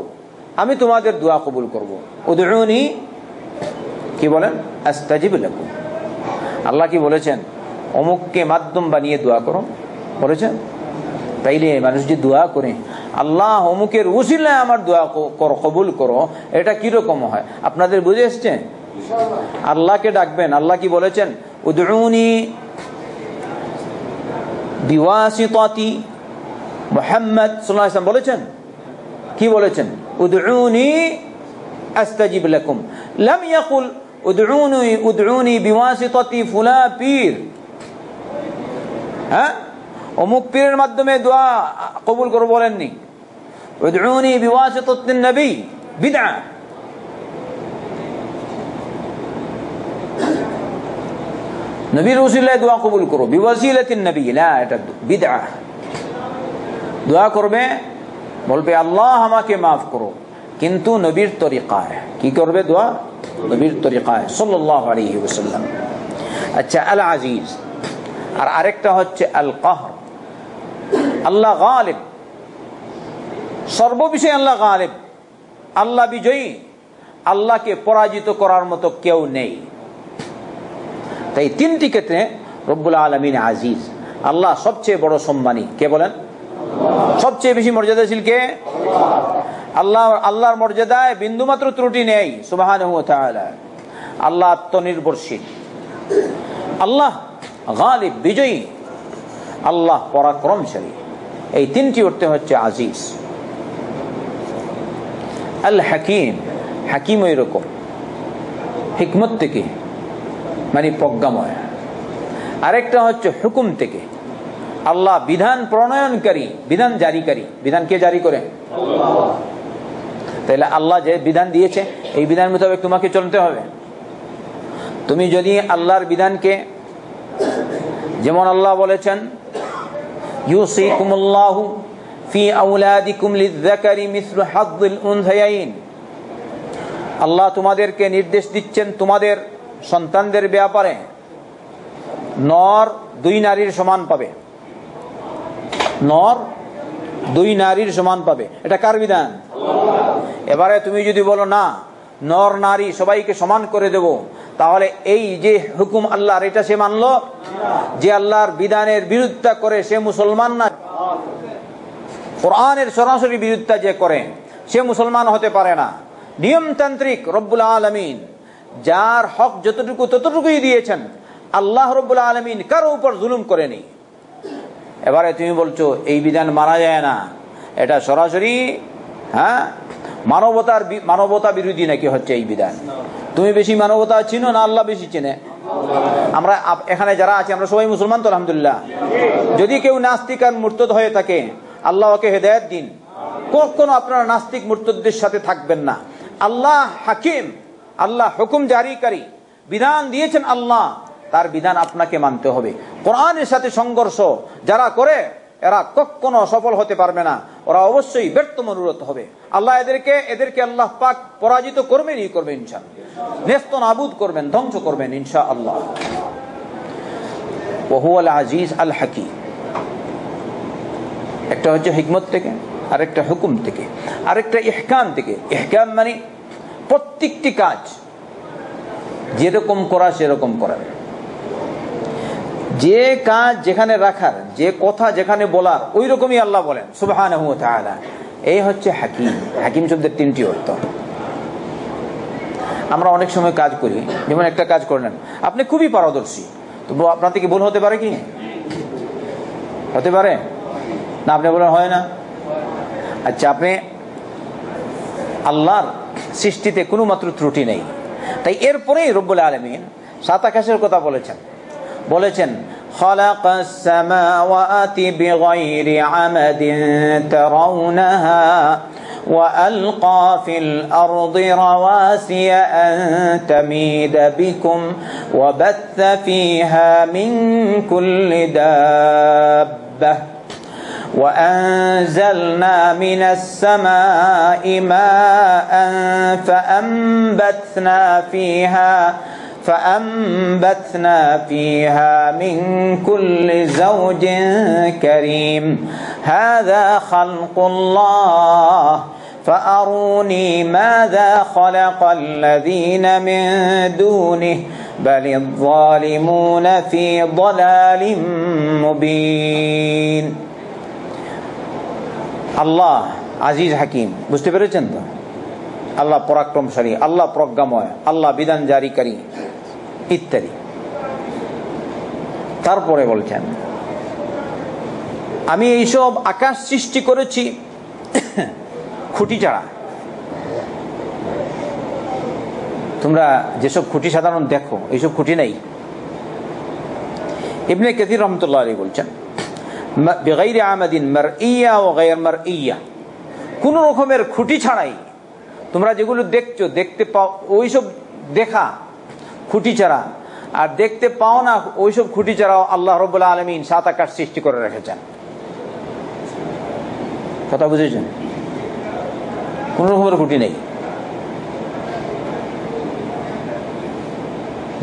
আমি তোমাদের দোয়া কবুল করব। উদরুনি কি বলেন? আল্লাহ কি বলেছেন? অমুককে মাধ্যম বানিয়ে দোয়া করো। বলেছেন? তাইলে মানুষ যে দোয়া করে আল্লাহ অমুকের উসিলায় আমার দোয়া করো, কবুল করো। এটা কীরকম হয়? আপনাদের বুঝে এসছে? আল্লাহকে ডাকবেন। আল্লাহ কি বলেছেন? উদরুনি বিওয়াসিতাতি মোহাম্মদ সাল্লাল্লাহু বলেছেন? কি বলেছেন? উদরুনি আস্তাজিব লাকুম। লাম ইয়াকুল উদরুনি উদরুনি বিওয়াসিতাতি ফুলা পীর। হ্যাঁ? অমুক পীরের মাধ্যমে দোয়া কবুল করো বলেননি। উদরুনি বিওয়াসিতাতিন নবী বিদআ। নবীর উসিলায় দোয়া কবুল করো। বিওয়াসিলাতিন নবী না এটা বিদআ। দোয়া করবে, বলবে, আল্লাহ আমাকে মাফ করো। কিন্তু নবীর তরিকায়, কি করবে দোয়া? নবীর তরিকায়, সাল্লাল্লাহু আলাইহি আচ্ছা আল আজিজ আর আরেকটা হচ্ছে আল কাহর আল্লাহ গালিব। সর্ববিষয়ে আল্লাহ গালিব। আল্লাহ বিজয়ী। আল্লাহকে পরাজিত করার মতো কেউ নেই। তাই তিনটি ক্ষেত্রে রব্বুল আলমিন আজিজ। আল্লাহ সবচেয়ে বড় সম্মানী। কে বলেন? সবচেয়ে বেশি মর্যাদাশীল কে? আল্লাহ, আল্লাহর মর্যাদায় বিন্দুমাত্র ত্রুটি নেই সুবাহান আল্লাহ আত্মনির্ভরশীল। আল্লাহ গালিব, বিজয়ী। আল্লাহ পরাক্রমশালী। এই তিনটি অর্থে হচ্ছে আজিজ। আল হাকিম হাকিম ওই রকম হিকমত থেকে মানে প্রজ্ঞাময়। আরেকটা হচ্ছে হুকুম থেকে। আল্লাহ বিধান প্রণয়নকারী, বিধান জারিকারী। বিধান কে জারি করে? তাহলে আল্লাহ যে বিধান দিয়েছে, এই বিধান মোতাবেক তোমাকে চলতে হবে। তুমি যদি আল্লাহর বিধানকে, যেমন আল্লাহ বলেছেন ইউসিকুমুল্লাহু ফি আউলাদিকুম লিযাকারি মিসলু হাদ্দিল উনসায়াইন। আল্লাহ তোমাদেরকে নির্দেশ দিচ্ছেন তোমাদের সন্তানদের ব্যাপারে। নর দুই নারীর সমান পাবে। নর দুই নারীর সমান পাবে। এটা কার বিধান? এবারে তুমি যদি বলো, না, নর নারী সবাইকে সমান করে দেব। তাহলে এই যে হুকুম আল্লাহর, এটা সে মানলো? যে আল্লাহর বিধানের বিরুদ্ধা করে সে মুসলমান না। কোরআনের সরাসরি বিরুদ্ধা যে করে, সে মুসলমান হতে পারে না। নিয়মতান্ত্রিক রব্বুল আলমিন, যার হক যতটুকু ততটুকুই দিয়েছেন, আল্লাহ রব্বুল আলমিন কারও উপর জুলুম করেনি। এবারে তুমি বলছো, এই বিধান মারা যায় না। এটা সরাসরি হ্যাঁ? মানবতার মানবতা বিরোধী নাকি হচ্ছে এই বিধান? তুমি বেশি মানবতা চিনো না আল্লাহ বেশি চেনে? আমরা এখানে যারা আছি, আমরা সবাই মুসলমান তো, আলহামদুলিল্লাহ। যদি কেউ নাস্তিক আর মূর্তদ হয়ে থাকে আল্লাহ ওকে হেদায়ত দিন। কখনো আপনারা নাস্তিক মূর্তদের সাথে থাকবেন না। আল্লাহ হাকিম, আল্লাহ হুকুম জারিকারী, বিধান দিয়েছেন আল্লাহ, তার বিধান আপনাকে মানতে হবে। কোরআনের সাথে সংঘর্ষ যারা করে এরা কখনো সফল হতে পারবে না। ওরা অবশ্যই ব্যর্থ মনোরত হবে। আল্লাহ এদেরকে এদেরকে আল্লাহ পাক পরাজিত করবেনই করবেন ইনশা নেস্ত নাবুদ করবেন, ধ্বংস করবেন ইনশা আল্লাহ ওহুয়াল আজিজ আল হাকি একটা হচ্ছে হিকমত থেকে, আরেকটা হুকুম থেকে, আরেকটা ইহকাম থেকে। ইহকাম মানে প্রত্যেকটি কাজ যেরকম করা, সেরকম করার। যে কাজ যেখানে রাখার, যে কথা যেখানে বলার ওই রকমই আল্লাহ বলেন সুবাহান এই হচ্ছে হাকিম। হাকিম শব্দের তিনটি অর্থ। আমরা অনেক সময় কাজ করি, যেমন একটা কাজ করে নেন, আপনি খুবই পারদর্শী। তো আপনার থেকে ভুল হতে পারে কি? হতে পারে? না, আপনি বলেন হয় না। আচ্ছা আপনি আল্লাহর সৃষ্টিতে কোনো মাত্র ত্রুটি নেই। তাই এরপরেই রব্বুল আলমিন সাত আকাশের কথা বলেছেন। বলেছেন خلق السماوات بغير عمد ترونها وألقى في الأرض رواسي أن تميد بكم وبث فيها من كل دابة وأنزلنا من السماء ماء فأنبتنا فيها فأنبتنا فيها من كل زوج كريم هذا خلق الله فأروني ماذا خلق الذين من دونه بل الظالمون في ضلال مبين আল্লাহ আজিজ হাকিম বুঝতে পেরেছেন তো আল্লাহ পরাক্রমশালী আল্লাহ প্রজ্ঞাময় আল্লাহ বিধান জারিকারী ইত্যাদি। তারপরে বলছেন, আমি এইসব আকাশ সৃষ্টি করেছি খুঁটি ছাড়া। তোমরা যেসব খুঁটি সাধারণ দেখো, এইসব খুঁটি নেই। ইবনে কেতির রহমতুল্লাহ আলী বলছেন বেগাইরে আমাদিন মার ইয়া ও গায়ের মার ইয়া কোন রকমের খুঁটি ছাড়াই তোমরা যেগুলো দেখছ, দেখতে পাও, ওইসব দেখা খুঁটি ছাড়া আর দেখতে পাও না, ওইসব খুঁটি ছাড়াও আল্লাহ রবাহ আলমিন সাত আকাশ সৃষ্টি করে রেখেছেন। কথা বুঝেছেন? কোন রকমের খুঁটি নেই।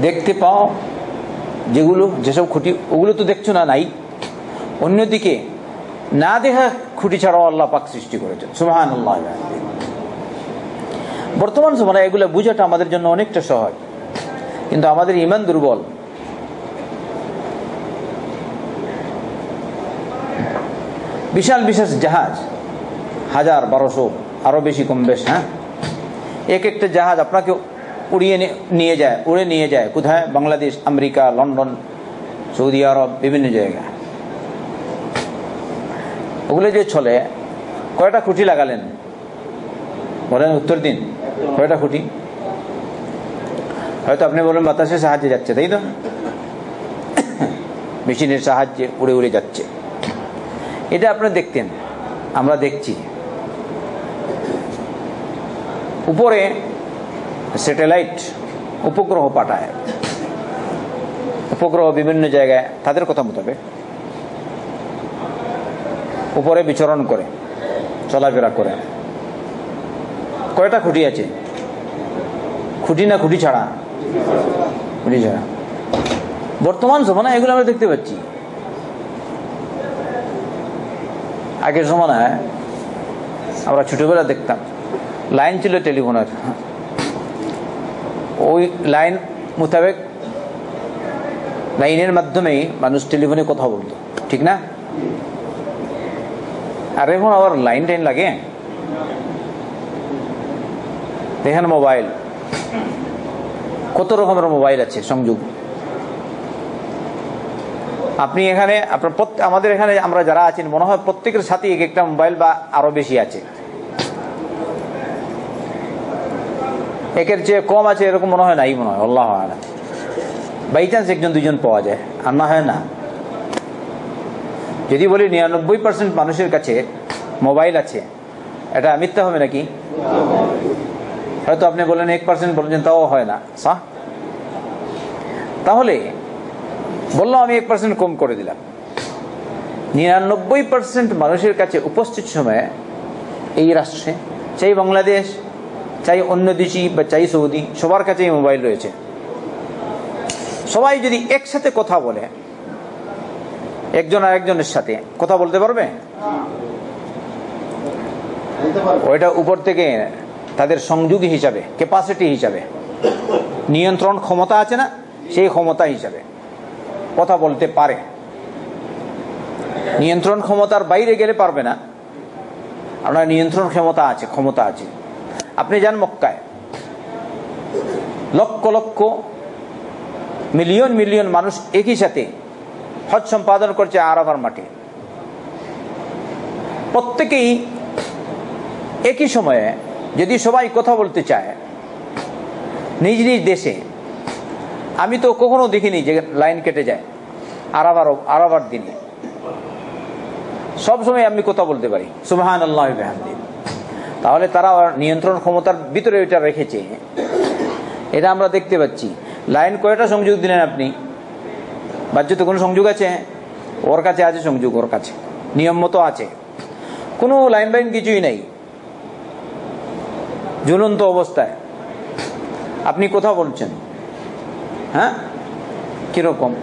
দেখতে পাও যেগুলো, যেসব খুঁটি, ওগুলো তো দেখছ না, নাই? অন্যদিকে, না দেখা খুঁটি ছাড়াও আল্লাহ পাক সৃষ্টি করেছেন। সুহান আল্লাহ বর্তমান সময় এগুলো বুঝাটা আমাদের জন্য অনেকটা সহজ। কিন্তু আমাদের ইমান দুর্বল। বিশাল বিশাল জাহাজ, হাজার বারোশো, আরও বেশি কম বেশ হ্যাঁ? এক একটা জাহাজ আপনাকে উড়িয়ে নিয়ে যায়, উড়ে নিয়ে যায়। কোথায়? বাংলাদেশ, আমেরিকা, লন্ডন, সৌদি আরব, বিভিন্ন জায়গায়। ওগুলো যে চলে, কয়টা খুঁটি লাগালেন? বলেন উত্তর দিন। কয়টা খুঁটি? হয়তো আপনি বলেন বাতাসের সাহায্যে যাচ্ছে, তাই তো? মেশিনের সাহায্যে উড়ে উড়ে যাচ্ছে। এটা আপনি দেখতেন, আমরা দেখছি। উপরে স্যাটেলাইট উপগ্রহ পাঠায়। উপগ্রহ বিভিন্ন জায়গায় তাদের কথা মোতাবেক উপরে বিচরণ করে, চলাফেরা করে। কয়টা খুঁটি আছে? খুঁটি না খুঁটি ছাড়া বর্তমান সময় এগুলো আমরা দেখতে পাচ্ছি। আগের সময় আমরা ছোটবেলা দেখতাম। লাইন ছিল টেলিফোনের। ওই লাইন মোতাবেক লাইনের মাধ্যমেই মানুষ টেলিফোনে কথা বলতো। ঠিক না? আর এখন আবার লাইন টাইন লাগে? দেখেন মোবাইল। কত রকমের মোবাইল আছে সংযোগ? আপনি এখানে, আপনার আমাদের এখানে আমরা যারা আছেন মনে হয় প্রত্যেকের সাথে এক একটা মোবাইল বা আরও বেশি আছে। একের চেয়ে কম আছে এরকম মনে হয় নাই মনে হয়, আল্লাহ বাই চান্স একজন দুজন পাওয়া যায়, আর না হয় না। যদি বলি নিরানব্বই পার্সেন্ট মানুষের কাছে মোবাইল আছে, এটা মিথ্যা হবে নাকি? হয়তো আপনি বলেন এক পার্সেন্ট বলছেন তাও হয় না। সাহ তাহলে বললাম আমি এক পার্সেন্ট কম করে দিলাম। নিরানব্বই পার্সেন্ট মানুষের কাছে উপস্থিত সময়ে এই রাষ্ট্রে চাই বাংলাদেশ চাই অন্য দেশি বা চাই সৌদি সবার কাছেই মোবাইল রয়েছে। সবাই যদি একসাথে কথা বলে একজন আর একজনের সাথে কথা বলতে পারবে। ওইটা উপর থেকে তাদের সংযোগী হিসাবে ক্যাপাসিটি হিসাবে। নিয়ন্ত্রণ ক্ষমতা আছে না? সেই ক্ষমতা হিসাবে। কথা বলতে পারে। নিয়ন্ত্রণ ক্ষমতার বাইরে গেলে পারবে না। আপনার নিয়ন্ত্রণ ক্ষমতা আছে ক্ষমতা আছে। আপনি যান মক্কায়। লক্ষ লক্ষ, মিলিয়ন মিলিয়ন মানুষ একই সাথে হজ সম্পাদন করছে আরাফার মাঠে। প্রত্যেকেই একই সময়ে যদি সবাই কথা বলতে চায়, নিজ নিজ দেশে, আমি তো কখনো দেখিনি যে লাইন কেটে যায়, আরাবার আরাবার দিনে। সবসময় আমি কথা বলতে পারি সুবাহান আল্লাহ তাহলে তারা নিয়ন্ত্রণ ক্ষমতার ভিতরে এটা রেখেছে। এটা আমরা দেখতে পাচ্ছি। লাইন কয়টা সংযোগ দিলেন আপনি? বাহ্যতে কোনো সংযোগ আছে? ওর কাছে আছে সংযোগ, ওর কাছে। নিয়ম মতো আছে। কোনো লাইন বাইন কিছুই নেই। ঝুলন্ত অবস্থায়। আপনি কোথাও বলছেন? হ্যাঁ? কীরকম?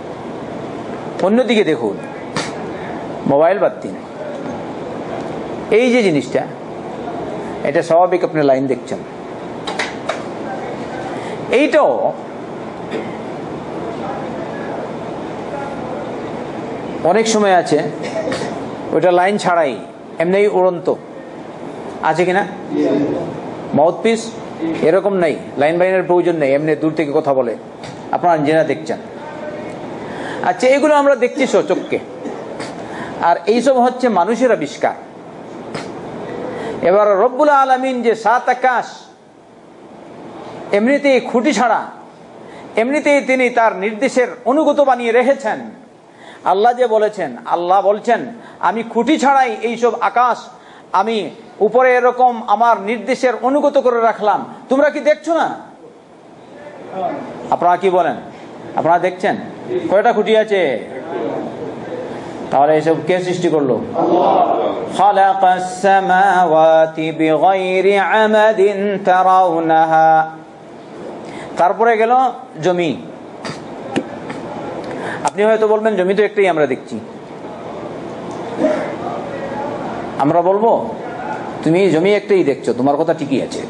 অন্যদিকে দেখুন। মোবাইল বাদ দিন। এই যে জিনিসটা, এটা স্বাভাবিক আপনি লাইন দেখছেন। এইটাও অনেক সময় আছে, ওইটা লাইন ছাড়াই, এমনি উড়ন্ত। আছে কিনা? মাউথ পিস এরকম নাই। লাইন বাইনের প্রয়োজন নেই, এমনি দূর থেকে কথা বলে। আপনারা জেনা দেখছেন। আচ্ছা এগুলো আমরা দেখছি সচককে আর এইসব হচ্ছে মানুষের আবিষ্কার। এবার রব্বুল আলমিন যে সাত আকাশ, এমনিতেই খুঁটি ছাড়া, এমনিতেই তিনি তার নির্দেশের অনুগত বানিয়ে রেখেছেন। আল্লাহ যে বলেছেন, আল্লাহ বলছেন, আমি খুঁটি ছাড়াই এইসব আকাশ আমি উপরে এরকম আমার নির্দেশের অনুগত করে রাখলাম তোমরা কি দেখছো না আপনারা কি বলেন আপনারা দেখছেন কয়টা খুঁটি আছে তাহলে এসব কে সৃষ্টি করলো خلق السماوات بغير عمد ترونها তারপরে গেল জমি আপনি হয়তো বলবেন জমি তো একটাই আমরা দেখছি আমরা বলব, তুমি জমি একটাই দেখছ, তোমার কথা ঠিকই আছে।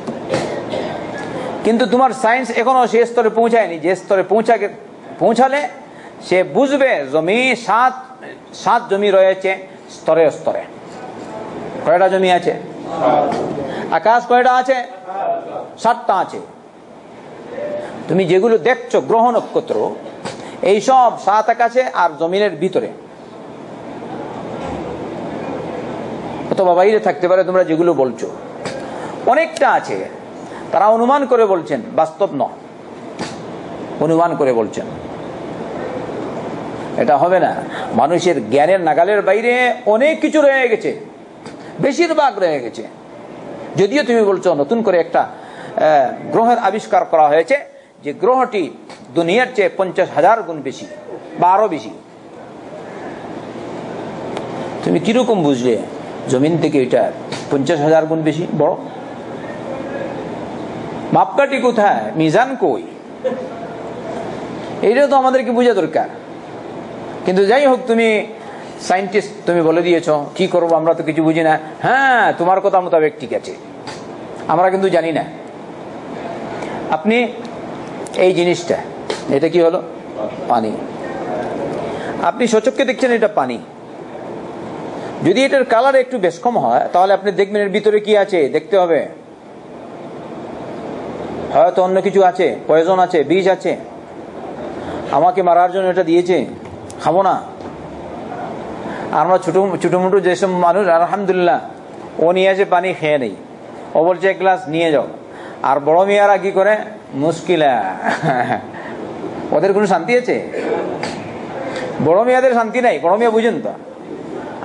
কিন্তু তোমার সায়েন্স এখনও সে স্তরে পৌঁছায়নি, যে স্তরে পৌঁছা পৌঁছালে সে বুঝবে জমি সাত সাত জমি রয়েছে স্তরে স্তরে। কয়টা জমি আছে? আকাশ কয়টা আছে? সাতটা আছে। তুমি যেগুলো দেখছ গ্রহ নক্ষত্র এইসব সাত আকাশে আর জমিনের ভিতরে। অথবা বাইরে থাকতে পারে, তোমরা যেগুলো বলছো। অনেকটা আছে। তারা অনুমান করে বলছেন, বাস্তব ন অনুমান করে বলছেন। এটা হবে না। মানুষের জ্ঞানের নাগালের বাইরে অনেক কিছু রয়ে গেছে। বেশিরভাগ রয়ে গেছে। যদিও তুমি বলছো, নতুন করে একটা গ্রহের আবিষ্কার করা হয়েছে, যে গ্রহটি দুনিয়ার চেয়ে পঞ্চাশ হাজার গুণ বেশি বা আরও বেশি। তুমি কীরকম বুঝলে? জমিন থেকে এটা পঞ্চাশ হাজার গুণ বেশি, বড়। মাপকাটি কোথায়? মিজান কই? এইটা তো আমাদেরকে বোঝা দরকার। কিন্তু যাই হোক, তুমি সাইন্টিস্ট তুমি বলে দিয়েছ, কি করব আমরা তো কিছু বুঝি না। হ্যাঁ তোমার কথা মোতাবেক ঠিক আছে। আমরা কিন্তু জানি না। আপনি এই জিনিসটা, এটা কি হলো? পানি। আপনি সচককে দেখছেন এটা পানি। যদি এটার কালার একটু বেশ কম হয়, তাহলে আপনি দেখবেন এর ভিতরে কি আছে? দেখতে হবে। হয়তো অন্য কিছু আছে পয়জন আছে বীজ আছে। আমাকে মারার জন্য এটা দিয়েছে। খাব না। আমরা ছোট ছোটো মোটো যেসব মানুষ, আলহামদুলিল্লাহ, ও নিয়ে আসে পানি খেয়ে নেই। ও বলছে, এক গ্লাস নিয়ে যাও। আর বড় মেয়েরা কি করে? মুশকিল। ওদের কোনো শান্তি আছে? বড় মেয়েদের শান্তি নাই। বড় মেয়ে বুঝেন তো।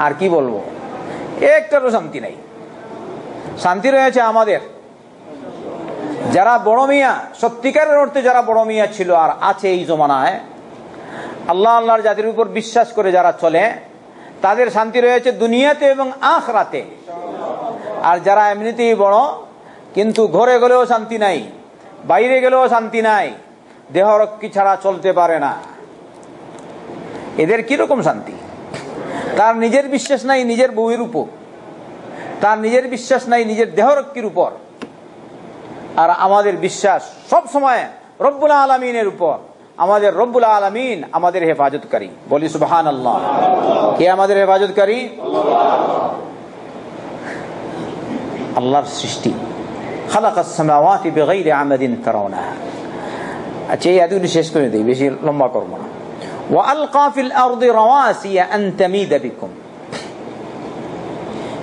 আর কি বলব? একটারও শান্তি নাই। শান্তি রয়েছে আমাদের। যারা বড় মিয়া, সত্যিকারের অর্থে যারা বড় মিয়া ছিল আর আছে এই জমানায়, আল্লাহ আল্লাহর জাতির উপর বিশ্বাস করে যারা চলে, তাদের শান্তি রয়েছে দুনিয়াতে এবং আখরাতে। আর যারা এমনিতেই বড়, কিন্তু ঘরে গেলেও শান্তি নাই, বাইরে গেলেও শান্তি নাই দেহরক্ষী ছাড়া চলতে পারে না। এদের কীরকম শান্তি? তার নিজের বিশ্বাস নাই নিজের বউয়ের উপর। তার নিজের বিশ্বাস নাই নিজের দেহরক্ষীর উপর। আর আমাদের বিশ্বাস সব সময় রব্বুল আলমিনের উপর। আমাদের রব্বুল আলমিন আমাদের হেফাজতকারী। বলি সুবাহান আল্লাহ কে আমাদের হেফাজতকারী? আল্লাহর সৃষ্টি। আচ্ছা এই এতগুলি শেষ করে দিই, বেশি লম্বা করব না।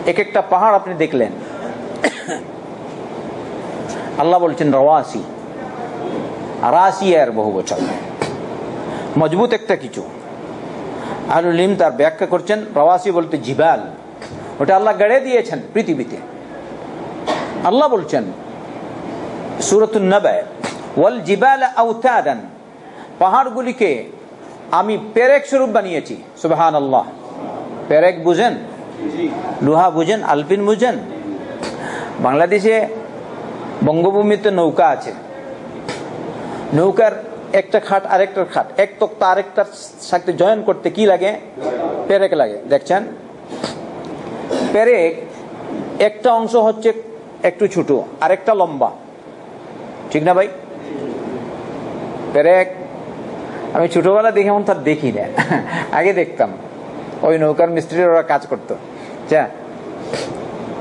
এক একটা পাহাড় আপনি দেখলেন। আল্লাহ বলছেন রওয়াসি। রাসিয়ার বহু বছর মজবুত একটা কিছু। আলুলিম তার ব্যাখ্যা করছেন, রওয়াসি বলতে জিবাল। ওটা আল্লাহ গড়ে দিয়েছেন পৃথিবীতে। আল্লাহ বলছেন সুরতুল নবায়, ওয়াল জিবাল আউতাদান। পাহাড়গুলিকে আমি পেরেক স্বরূপ বানিয়েছি সুবহান আল্লাহ পেরেক বুঝেন? লোহা বুঝেন আলপিন বুঝেন? বাংলাদেশে বঙ্গভূমিতে নৌকা আছে। নৌকার একটা খাট আরেকটার খাট এক তক্তা আরেকটার সাথে জয়েন করতে কি লাগে? পেরেক লাগে দেখছেন? পেরেক একটা অংশ হচ্ছে একটু ছোট আরেকটা লম্বা। ঠিক না ভাই? পেরেক আমি ছোটবেলা দেখে এমন তার দেখি না। আগে দেখতাম। ওই নৌকার মিস্ত্রির ওরা কাজ করতো। যা।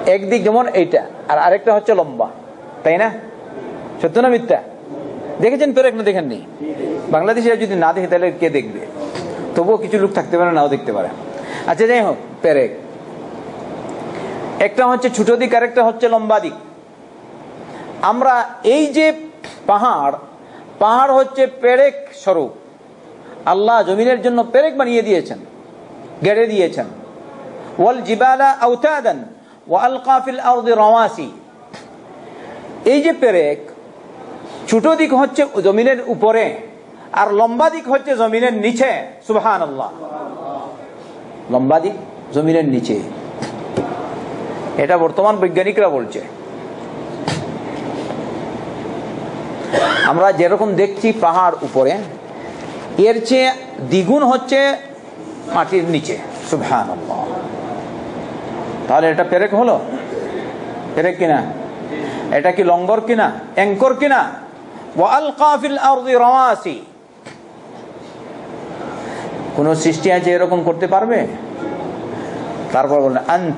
একদিক যেমন এইটা, আর আরেকটা হচ্ছে লম্বা। তাই না? সত্য না মিথ্যা? দেখেছেন পেরেক না দেখেননি? বাংলাদেশে যদি না দেখে, তাহলে কে দেখবে? তবুও কিছু লোক থাকতে পারে, নাও দেখতে পারে। আচ্ছা যাই হোক, পেরেক। একটা হচ্ছে ছোট দিক, আরেকটা হচ্ছে লম্বা দিক। আমরা এই যে পাহাড় পাহাড় হচ্ছে পেরেক স্বরূপ। আল্লাহ জমিনের জন্য পেরেক বানিয়ে দিয়েছেন, গেড়ে দিয়েছেন। ওয়াল জিবালা আউতাদান ওয়াল কাফিল রওয়াসি। এই যে পেরেক, ছোট দিক হচ্ছে জমিনের উপরে আর লম্বা দিক হচ্ছে জমিনের নিচে সুবহান আল্লাহ লম্বা দিক জমিনের নিচে। এটা বর্তমান বৈজ্ঞানিকরা বলছে। আমরা যেরকম দেখছি পাহাড় উপরে এর চেয়ে দ্বিগুণ হচ্ছে মাটির নিচে। সুবহান তাহলে এটা পেরেক হলো? পেরেক কিনা? এটা কি লঙ্গর কিনা? অ্যাঙ্কর কিনা? কোন সৃষ্টি আছে এরকম করতে পারবে? তারপর বললেন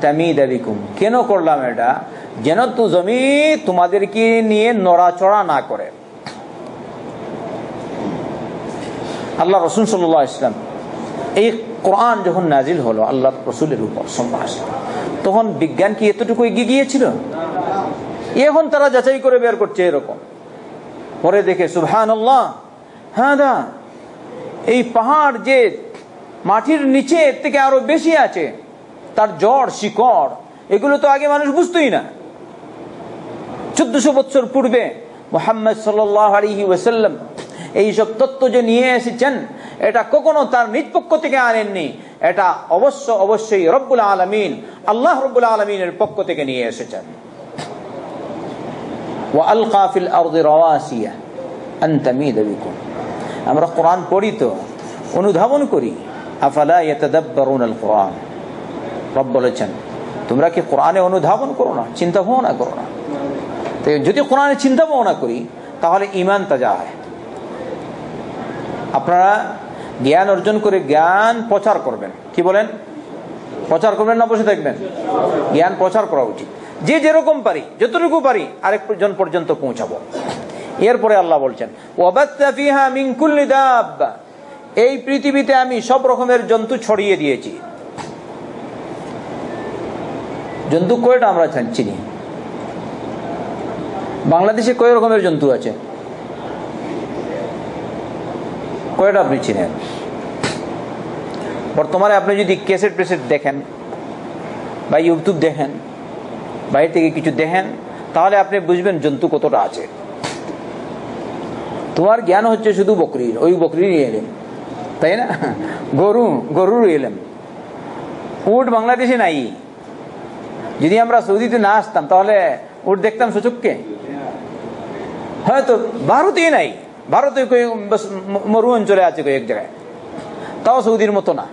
কেন করলাম এটা? যেন তো জমি তোমাদেরকে নিয়ে নড়াচড়া না করে। আল্লাহ রসুন সাল্লাহ ইসলাম এই কোরআন যখন নাজিল হলো, আল্লাহ রসুলের উপর তখন বিজ্ঞান কি এতটুকু এগিয়ে গিয়েছিল? এখন তারা যাচাই করে বের করছে এরকম। পরে দেখে সুবহান আল্লাহ হ্যাঁ দা এই পাহাড় যে মাটির নিচে এর থেকে আরও বেশি আছে, তার জ্বর, শিকড়, এগুলো তো আগে মানুষ বুঝতোই না। চোদ্দশো বছর পূর্বে মোহাম্মদ সাল্লাহ আলহি এইসব তত্ত্ব যে নিয়ে এসেছেন, এটা কখনো তার নিজ পক্ষ থেকে আনেননি। এটা অবশ্য, অবশ্যই রব্বুল আলমিন, আল্লাহ রব্বুল আলমিনের পক্ষ থেকে নিয়ে এসেছেন। আমরা কোরআন পড়ি তো, অনুধাবন করি, আফালা কোরআন? রব বলেছেন, তোমরা কি কোরআনে অনুধাবন করো না, চিন্তা ভাবনা করো না? যদি কোরআনে চিন্তা ভাবনা করি, তাহলে ইমান তাজা হয়। আপনারা জ্ঞান অর্জন করে জ্ঞান প্রচার করবেন। কি বলেন? প্রচার করবেন না বসে থাকবেন? জ্ঞান প্রচার করা উচিত। যে যেরকম পারি, যতটুকু পারি আরেক জন পর্যন্ত পৌঁছাবো। এরপরে আল্লাহ বলছেন এই পৃথিবীতে আমি সব রকমের জন্তু ছড়িয়ে দিয়েছি। জন্তু কয়টা আমরা চিনি বাংলাদেশে কয় রকমের জন্তু আছে? কয়টা আপনি চিনেন? বর্তমানে আপনি যদি ক্যাসেট প্রেসেট দেখেন বা ইউটিউব দেখেন, বাইরে থেকে কিছু দেখেন, তাহলে আপনি বুঝবেন জন্তু কতটা আছে। তোমার জ্ঞান হচ্ছে শুধু বকরির, ওই বকরির এলেম, তাই না? গরু, গরুর এলেম। উট বাংলাদেশে নাই। যদি আমরা সৌদিতে না আসতাম, তাহলে উট দেখতাম সুচককে হয়তো ভারতেই নাই। ভারতে মরু অঞ্চলে আছে কয়েক জায়গায় তাও সৌদির মতো না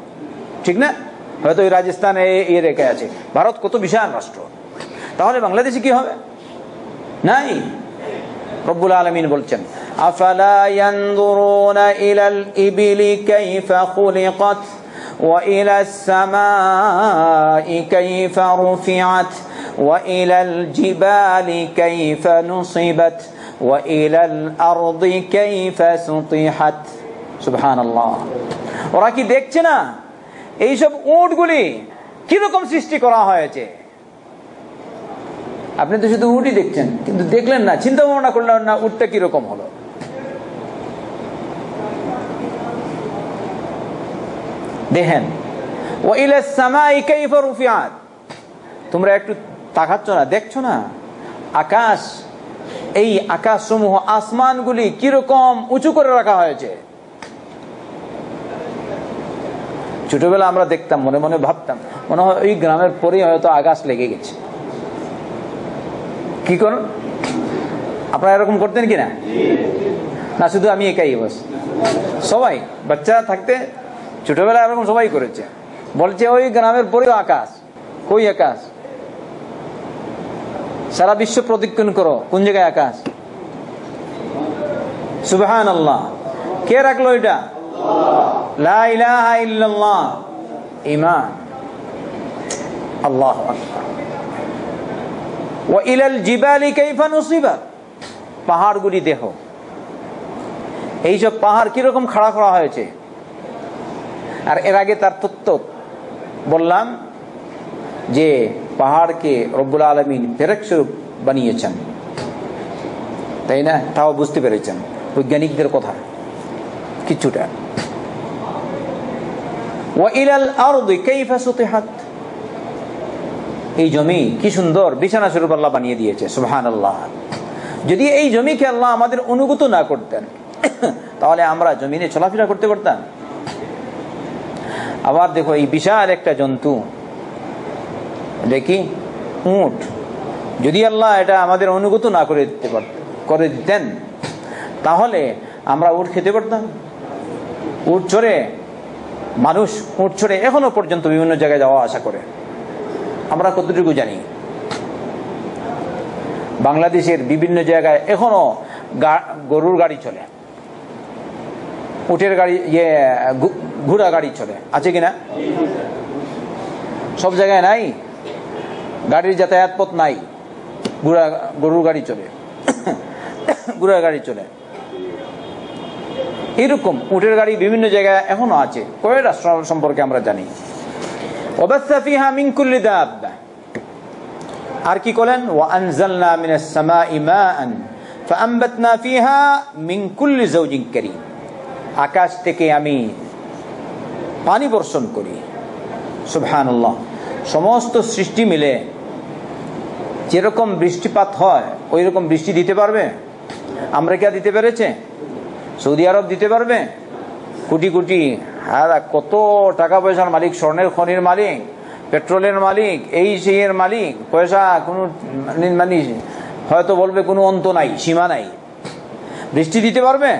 ঠিক না হয়তো ওই রাজস্থান এ রেখে আছে ভারত কত বিশাল রাষ্ট্র তাহলে বাংলাদেশে কি হবে নাই রব্বুল আলমিন বলছেন أفلا ينظرون إلى الإبل كيف خلقت وإلى السماء كيف رفعت وإلى الجبال كيف نصبت وإلى الأرض كيف سطحت سبحان الله ওরা কি দেখছে না এইসব উটগুলি কিরকম সৃষ্টি করা হয়েছে আপনি তো শুধু উটই দেখছেন কিন্তু দেখলেন না চিন্তা ভাবনা করলেন না উটটা কিরকম হলো দেখেন ও রুফিয়াত তোমরা একটু তাকাচ্ছ না দেখছো না আকাশ এই আকাশ সমূহ আসমানগুলি কীরকম উঁচু করে রাখা হয়েছে? ছোটবেলা আমরা দেখতাম, মনে মনে ভাবতাম, মনে হয় ওই গ্রামের পরে হয়তো আকাশ লেগে গেছে। কি করুন? আপনারা এরকম করতেন কিনা? না, শুধু আমি একাই, বস। সবাই বাচ্চা থাকতে ছোটবেলা এরকম সবাই করেছে। বলছে, ওই গ্রামের পরেও আকাশ। কই আকাশ? সারা বিশ্ব প্রদক্ষিণ করো। কোন জায়গায় আকাশ? সুবহান আল্লাহ কে রাখল এটা? ইমান আল্লাহ পাহাড়গুলি দেহ এইসব পাহাড় কীরকম খাড়া করা হয়েছে? আর এর আগে তার তত্ত্ব বললাম যে পাহাড়কে রব্বুল আলমিন ফেরক স্বরূপ বানিয়েছেন। তাই না? তাও বুঝতে পেরেছেন বৈজ্ঞানিকদের কথা কিছুটা। এই জমি কি সুন্দর বিছানা স্বরূপ আল্লাহ বানিয়ে দিয়েছে সুহান আল্লাহ যদি এই জমিকে আল্লাহ আমাদের অনুগত না করতেন, তাহলে আমরা জমিনে চলাফেরা করতে পারতাম। আবার দেখো এই বিশাল একটা জন্তু দেখি উঠ যদি আল্লাহ এটা আমাদের অনুগত না করে দিতে পারত করে দিতেন, তাহলে আমরা উঠ খেতে পারতাম। উঠ চড়ে, মানুষ উঠ চড়ে এখনও পর্যন্ত বিভিন্ন জায়গায় যাওয়া আসা করে। আমরা কতটুকু জানি? বাংলাদেশের বিভিন্ন জায়গায় এখনও গরুর গাড়ি চলে। উটের গাড়ি ইয়ে ঘোড়া গাড়ি চলে। আছে কিনা সব জায়গায় নাই? গাড়ির যাতায়াত পথ নাই। ঘোড়া গরুর গাড়ি চলে। গুড়ার গাড়ি চলে। এরকম উটের গাড়ি বিভিন্ন জায়গায় এখনও আছে। কয়েক রাষ্ট্র সম্পর্কে আমরা জানি। আর কি করেন আকাশ থেকে আমি পানি বর্ষণ করি। সুবহান সমস্ত সৃষ্টি মিলে যেরকম বৃষ্টিপাত হয় ওই রকম বৃষ্টি দিতে পারবে? আমেরিকা দিতে পেরেছে? সৌদি আরব দিতে পারবে? কোটি কোটি হ্যাঁ কত টাকা পয়সার মালিক, স্বর্ণের খনির মালিক, পেট্রোলের মালিক, এই এর মালিক, পয়সা কোনো মানে, মানে হয়তো বলবে কোনো অন্ত নাই, সীমা নাই। বৃষ্টি দিতে পারবে?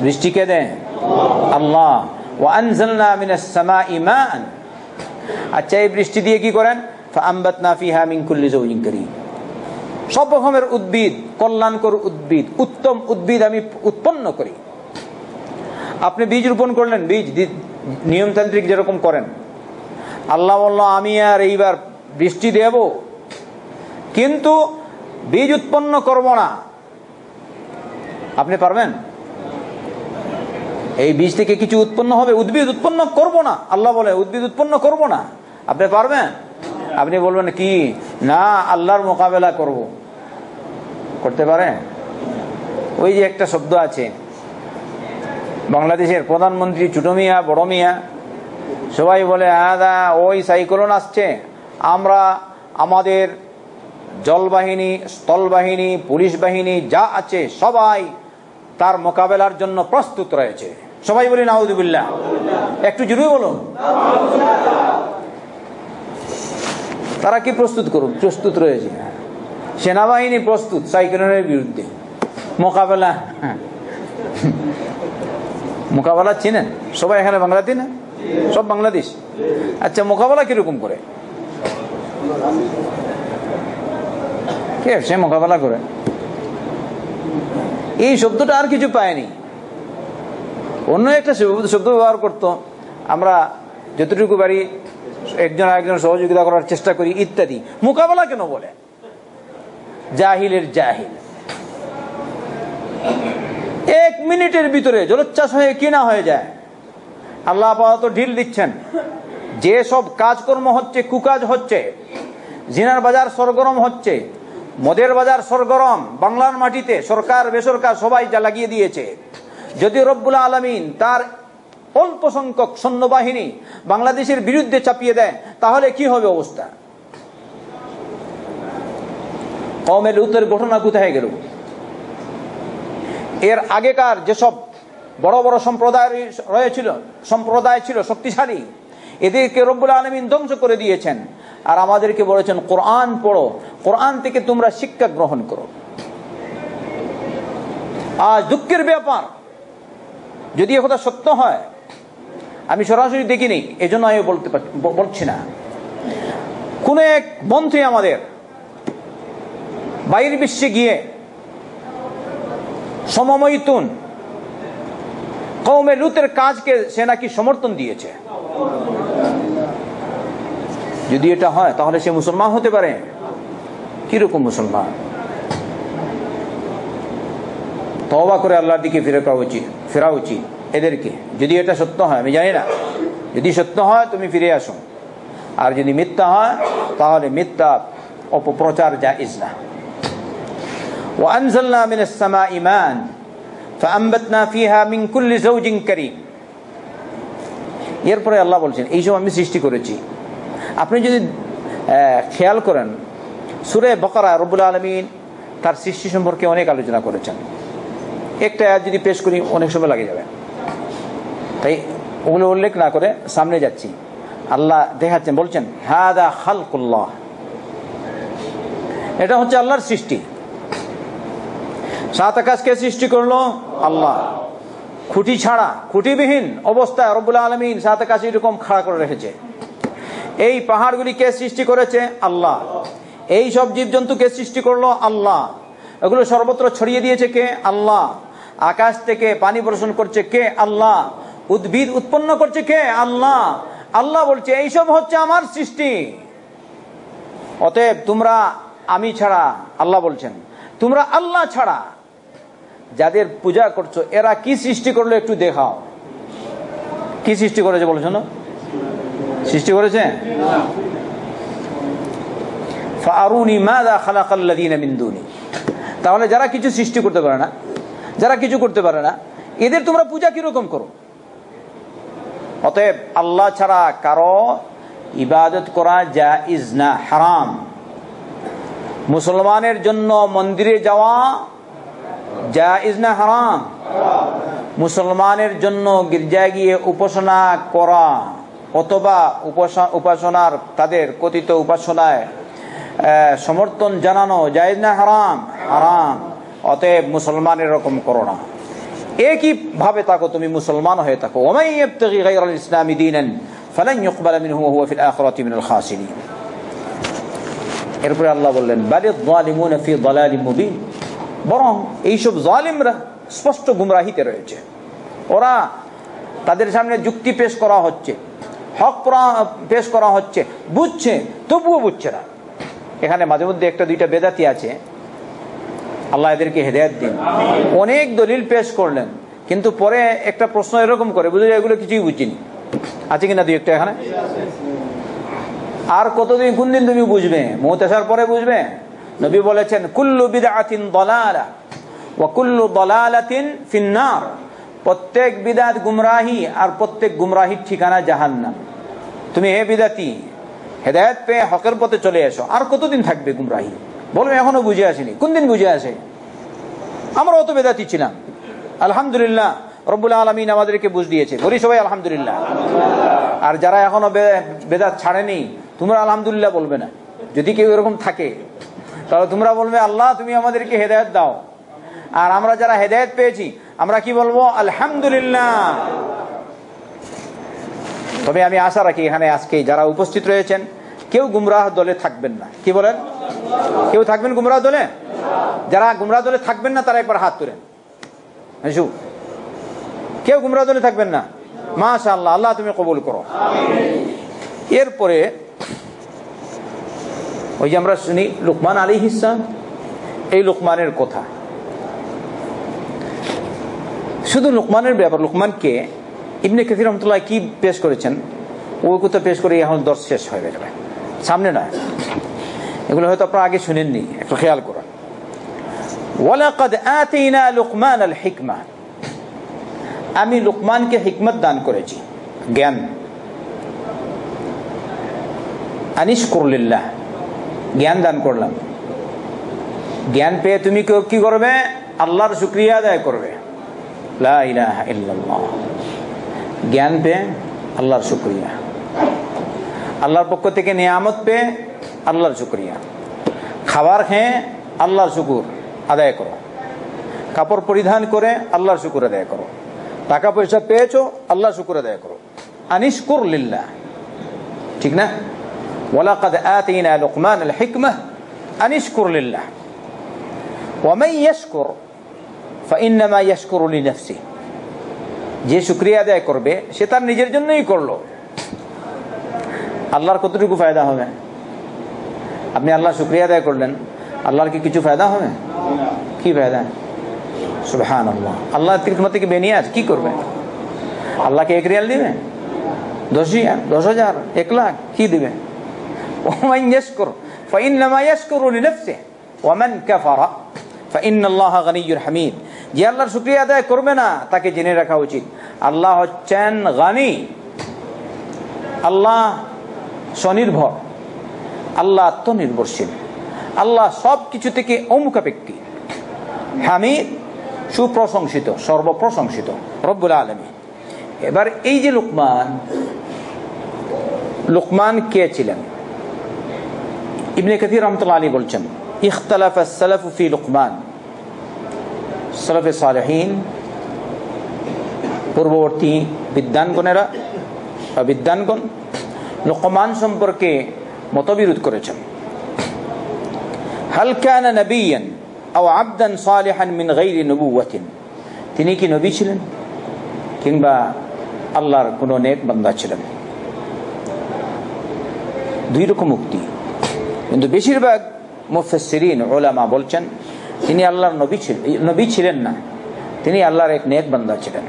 বৃষ্টি কে দেন আল্লাহ। আচ্ছা এই বৃষ্টি দিয়ে কি করেন? সব রকমের উদ্ভিদ, কল্যাণকর উদ্ভিদ, উত্তম উদ্ভিদ আমি উৎপন্ন করি। আপনি বীজ রোপণ করলেন, বীজ নিয়মতান্ত্রিক যেরকম করেন। আল্লাহ বলল, আমি আর এইবার বৃষ্টি দেব, কিন্তু বীজ উৎপন্ন করব না। আপনি পারবেন? এই বীজ থেকে কিছু উৎপন্ন হবে, উদ্ভিদ উৎপন্ন করব না। আল্লাহ বলে, উদ্ভিদ উৎপন্ন করব না। আপনি পারবেন? আপনি বলবেন কি? না, আল্লাহর মোকাবেলা করব। করতে পারে ওই যে একটা শব্দ আছে। বাংলাদেশের প্রধানমন্ত্রী ছোট মিয়া বড় মিয়া সবাই বলে, আদা, ওই সাইক্লোন আসছে। আমরা আমাদের জলবাহিনী, স্থলবাহিনী, পুলিশ বাহিনী যা আছে সবাই তার মোকাবেলার জন্য প্রস্তুত রয়েছে। সবাই বলি নাউদুবিল্লাহ একটু জরুরি বলুন। তারা কি প্রস্তুত করুন প্রস্তুত রয়েছে। সেনাবাহিনী প্রস্তুত সাইক্লোনের বিরুদ্ধে। মোকাবেলা মোকাবেলা চিনেন সবাই এখানে বাংলাতে না? সব বাংলাদেশ। আচ্ছা মোকাবেলা কীরকম করে? সে মোকাবেলা করে? এই শব্দটা আর কিছু পায়নি। অন্য একটা শব্দ ব্যবহার করত। আমরা যতটুকু বাড়ি একজন আরেকজন সহযোগিতা করার চেষ্টা করি, ইত্যাদি। মোকাবেলা কেন বলে? জাহিলের জাহিল। এক মিনিটের ভিতরে জলোচ্ছ্বাস হয়ে কিনা হয়ে যায়? আল্লাহ আপাতত ঢিল দিচ্ছেন। যে সব কাজকর্ম হচ্ছে, কুকাজ হচ্ছে, জিনার বাজার সরগরম হচ্ছে, মদের বাজার সরগরম, বাংলার মাটিতে সরকার, বেসরকার সবাই যা লাগিয়ে দিয়েছে। যদি রব্বুল আলমিন তার অল্প সংখ্যক সৈন্যবাহিনী বাংলাদেশের বিরুদ্ধে চাপিয়ে দেয়, তাহলে কি হবে অবস্থা? কমের লুতের ঘটনা কোথায় গেল? এর আগেকার যেসব বড় বড় সম্প্রদায় রয়েছিল, সম্প্রদায় ছিল শক্তিশালী, এদেরকে রব্বুল আলমিন ধ্বংস করে দিয়েছেন। আর আমাদেরকে বলেছেন, কোরআন পড়ো, কোরআন থেকে তোমরা শিক্ষা গ্রহণ করো। আজ দুঃখের ব্যাপার, যদি কথা সত্য হয় আমি সরাসরি দেখিনি এই জন্য আমি বলতে বলছি না। কোন এক মন্ত্রী আমাদের বাইরের বিশ্বে গিয়ে সমমৈতুন কৌমে লুতের কাজকে সে নাকি সমর্থন দিয়েছে। যদি এটা হয়, তাহলে সে মুসলমান হতে পারে। কীরকম মুসলমান? তবা করে আল্লাহর দিকে ফিরে ফেরা উচিত। এদেরকে যদি এটা সত্য হয় আমি জানি না যদি সত্য হয় তুমি ফিরে আসো আর যদি মিথ্যা হয় তাহলে মিথ্যা অপপ্রচার জাইজ না وأنزلنا من السماء ماء فأنبتنا فيها من كل زوج كريم এরপরে আল্লাহ বলছেন এইসব আমি সৃষ্টি করেছি আপনি যদি খেয়াল করেন সুরে বকরা রবুল আলমিন তার সৃষ্টি সম্পর্কে অনেক আলোচনা করেছেন একটা যদি পেশ করি অনেক সময় লাগে যাবে তাই ওগুলো উল্লেখ না করে সামনে যাচ্ছি। আল্লাহ দেখাচ্ছেন, বলছেন, হাদা খালকুল্লাহ। এটা হচ্ছে আল্লাহর সৃষ্টি। সাত আকাশকে সৃষ্টি করল? আল্লাহ। খুঁটি ছাড়া, খুঁটিবিহীন অবস্থায় রবুল্লা আলমিন সাত আকাশ এরকম খাড়া করে রেখেছে। এই পাহাড়গুলি কে সৃষ্টি করেছে? আল্লাহ। এই সব জীবজন্তু কে সৃষ্টি করল? আল্লাহ। এগুলো সর্বত্র ছড়িয়ে দিয়েছে কে? আল্লাহ। আকাশ থেকে পানি বর্ষণ করছে কে? আল্লাহ। উদ্ভিদ উৎপন্ন করছে কে? আল্লাহ। আল্লাহ বলছে, এইসব হচ্ছে আমার সৃষ্টি। অতএব তোমরা আমি ছাড়া আল্লাহ বলছেন, তোমরা আল্লাহ ছাড়া যাদের পূজা করছ, এরা কি সৃষ্টি করল একটু দেখাও। কি সৃষ্টি করেছে বলছো না সৃষ্টি করেছে? তাহলে যারা কিছু সৃষ্টি করতে পারে না, যারা কিছু করতে পারে না, এদের তোমরা পূজা কীরকম করো? অতএব আল্লাহ ছাড়া কারও ইবাদত করা যা ইজ না, হারাম। মুসলমানের জন্য মন্দিরে যাওয়া যা ইজ না, হারাম? মুসলমানের জন্য গির্জায় গিয়ে উপাসনা করা অথবা উপাসনার, তাদের কথিত উপাসনায় সমর্থন জানানো জায়জ না, হারাম? হারাম। অতএব মুসলমানের এরকম করো না। একই ভাবে থাকো? তুমি মুসলমান হয়ে থাকো। ওমাই ইবতাগি গায়রাল ইসলামি দীনান ফালান ইউকবালা মিনহু ওয়া হুয়া ফিল আখিরাতি মিনাল খাসিরিন। এরপরে আল্লাহ বললেন, বালিদ যালিমুনা ফি দালালিম মুবিন। বরং এইসব জালিমরা স্পষ্ট গুমরাহিতে রয়েছে। ওরা তাদের সামনে যুক্তি পেশ করা হচ্ছে, হক পেশ করা হচ্ছে, বুঝছে, তবুও বুঝছে না। এখানে মাঝে মধ্যে একটা দুইটা বেদাতি আছে। আল্লাহ এদেরকে হেদায়ত দিন। অনেক দলিল পেশ করলেন, কিন্তু পরে একটা প্রশ্ন এরকম করে বুঝে এগুলো কিছুই বুঝিনি। আছে কিনা দুই একটা এখানে? আর কতদিন, কোন দিন তুমি বুঝবে? মৌত আসার পরে বুঝবে? নবী বলেছেন, কুল্লু বিদাতিন দলালা ওয়া কুল্লু দলালাতিন ফিন্নার। প্রত্যেক বিদাত গুমরাহি আর প্রত্যেক গুমরাহির ঠিকানা জাহান্নাম। তুমি হে বিদাতি, হেদায়ত পেয়ে হকের পথে চলে এসো। আর কতদিন থাকবে গুমরাহি? বলবে এখনও বুঝে আসেনি। কোন দিন বুঝে আসে? আমরা অত বেদাতি ছিলাম আলহামদুলিল্লাহ, রব্বুল আলমিন আমাদেরকে বুঝ দিয়েছে। বলি সবাই আলহামদুলিল্লাহ। আর যারা এখনও বেদাত ছাড়েনি, তোমরা আলহামদুলিল্লাহ বলবে না। যদি কেউ এরকম থাকে, তাহলে তোমরা বলবে, আল্লাহ, তুমি আমাদেরকে হেদায়ত দাও। আর আমরা যারা হেদায়ত পেয়েছি, আমরা কি বলব? আলহামদুলিল্লাহ। তবে আমি আশা রাখি এখানে আজকে যারা উপস্থিত রয়েছেন কেউ গুমরাহ দলে থাকবেন না। কি বলেন? কেউ থাকবেন গুমরাহ দলে? যারা গুমরাহ দলে থাকবেন না, তারা একবার হাত তুলেন। কেউ গুমরাহ দলে থাকবেন না? মাশা আল্লাহ আল্লাহ তুমি কবুল করো। এরপরে, ওই যে আমরা শুনি, লুকমান আলী ইসলাম এই লোকমানের কথা। শুধু লোকমানের ব্যাপার, লোকমানকে ইবনে কাসির রহমতুল্লাহ কি পেশ করেছেন? ওই কথা পেশ করে এখন দশ শেষ হয়ে যাবে সামনে নয়। এগুলো হয়তো আপনারা আগে শুনেননি, একটু খেয়াল করুন। আমি লুকমানকে হিকমত দান করেছি, জ্ঞান। জ্ঞান দান করলাম। জ্ঞান পেয়ে তুমি কি করবে? আল্লাহর শুক্রিয়া আদায় করবে। জ্ঞান পেয়ে আল্লাহর শুক্রিয়া। আল্লাহর পক্ষ থেকে নিয়ামত পেয়ে আল্লাহর শুক্রিয়া। খাবার খেয়ে আল্লাহর শুকুর আদায় করো। কাপড় পরিধান করে আল্লাহর শুকুর আদায় করো। টাকা পয়সা পেয়েছ আল্লাহ শুকুর আদায় করো। আনিস করলিল্লা ঠিক না? যে শুক্রিয়া আদায় করবে, সে তার নিজের জন্যই করল। আল্লাহর কতটুকু ফায়দা হবে? আপনি আল্লাহ শুক্রিয়া আদায় করলেন, আল্লাহর কি কিছু ফায়দা হবে? কি ফায়দা? সুবহান আল্লাহ আল্লাহ তিরকমা থেকে বেনিয়াজ কি করবে? আল্লাহকে এক রিয়াল দিবে? দশ দশ হাজার, এক লাখ, কি দিবে? ওমাইন ইয়াশকুর, ফাইন্নামা ইয়াশকুরু লিনফসি ওয়ামান কাফারা, ফাইন্নাল্লাহ গানিয়্যুর হামিদ। যে আল্লাহর শুকরিয়া আদায় করবে না, তাকে জেনে রাখা উচিত। আল্লাহ হচ্ছেন গানি। আল্লাহ স্বনির্ভর। আল্লাহ আত্মনির্ভরশীল। আল্লাহ সব কিছু থেকে অমুখাপেক্ষী। হামিদ, সুপ্রশংসিত, সর্বপ্রশংসিত, রব্বুল আলমী এবার এই যে লোকমান লোকমান কে ছিলেন? ইবনে কাথির রহমতুল্লাহ আলী বলছেন, ইখতালাফ সালাফ লুকমান। সালাফে সালেহীন, পূর্ববর্তী বিদ্যানগণেরা বা বিদ্যানগণ লোকমান সম্পর্কে মতবিরোধ করেছেন। হাল কানা নবিয়ান আও আবদান সালিহান মিন গাইরি নবুওয়াতিন। তিনি কি নবী ছিলেন? কিংবা আল্লাহর কোন নেক বান্দা ছিলেন? দুই রকম মুক্তি কিন্তু বেশিরভাগ মুফসরিন ওলামা বলছেন, তিনি আল্লাহর নবী ছিলেন নবী ছিলেন না। তিনি আল্লাহর এক নেক বান্দা ছিলেন।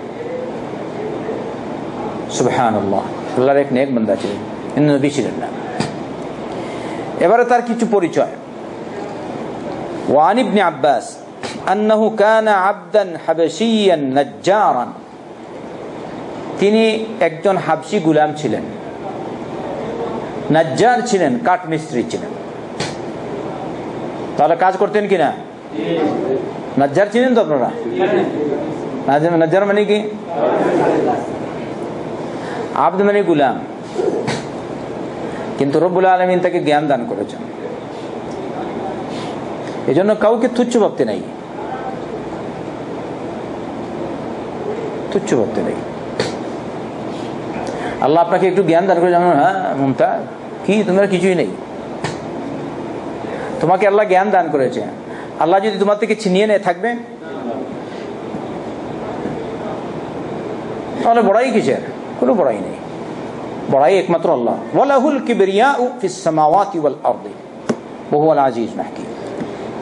সুবহান আল্লাহ আল্লাহর এক নেক বান্দা ছিলেন। কিন্তু নবী ছিলেন না। এবারে তার কিছু পরিচয়। ওয়ান ইবনে আব্বাস, আন্নাহু কানা আবদান হাবশিয়ান নাজ্জারান। তিনি একজন হাবশি গোলাম ছিলেন। নাজ্জার ছিলেন, কাঠমিস্ত্রি ছিলেন। তাহলে কাজ করতেন কিনা? নাজ্জার ছিলেন তো আপনারা? নাজ্জার মানে কি? আব্দ মানে গুলাম। কিন্তু রব্বুল আলমিন তাকে জ্ঞান দান করেছেন। এজন্য কাউকে তুচ্ছ ভাবতে নাই। তুচ্ছ ভাবতে নাই। আল্লাহ আপনাকে একটু জ্ঞান দান করে জানো হ্যাঁ মমতা কি, তোমার কিছুই নেই। তোমাকে আল্লাহ জ্ঞান দান করেছে। আল্লাহ যদি তোমার থেকে ছিনিয়ে নিয়ে, থাকবে? তাহলে বড়াই কিসের? কোনো বড়াই নেই। বড়াই একমাত্র আল্লাহ। ওয়ালাহুল কিবরিয়া ফিস সামাওয়াতি ওয়াল আরদি। বহু আল আজিজ মাহকি।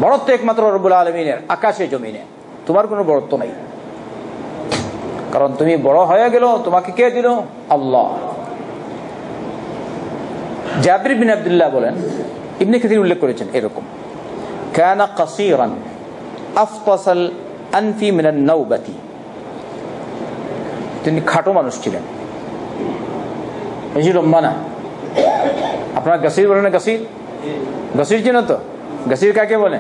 বড়ত্ব একমাত্র রব্বুল আলমিনের, আকাশে, জমিনে। তোমার কোনো বড়ত্ব নাই। কারণ তুমি বড় হয়ে গেল, তোমাকে কে দিল? আল্লাহ। জাবির বিন আবদুল্লাহ বলেন, ইবনে খেতির উল্লেখ করেছেন এরকম। কানা কাসিরান আফতাসাল আনফি মিনান নৌবাতি তিনি খাটো মানুষ ছিলেন। বেশি লম্বা না আপনার গাছির বলেন গাছির গাছির চিনো তো গাছির কাকে বলে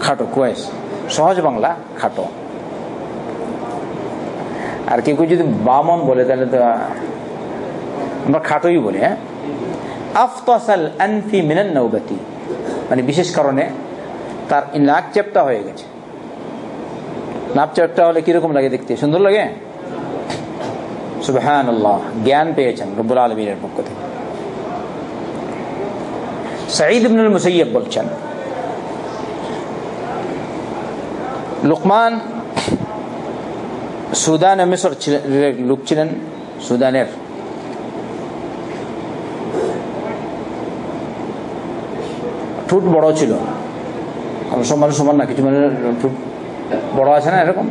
খাটো কুয়েস সহজ বাংলা খাটো আর কেউ যদি বামন বলে তাহলে তো আমরা খাটোই বলি হ্যাঁ আফতাসাল আনফি মিনান নৌবাতি মানে বিশেষ কারণে তার নাক চেপটা হয়ে গেছে নাক চেপটা হলে কীরকম লাগে দেখতে সুন্দর লাগে সুবহান জ্ঞান পেয়েছেন রব্বুল আলমীর পক্ষ থেকে। সাঈদ ইবনুল মুসাইয়্যিব বলছেন, লুকমান সুদান মিশর লোক ছিলেন সুদানের। ঠুট বড় ছিল। সব মানুষ সমান না, কিছু মানুষ একটু বড় আছে না এরকম?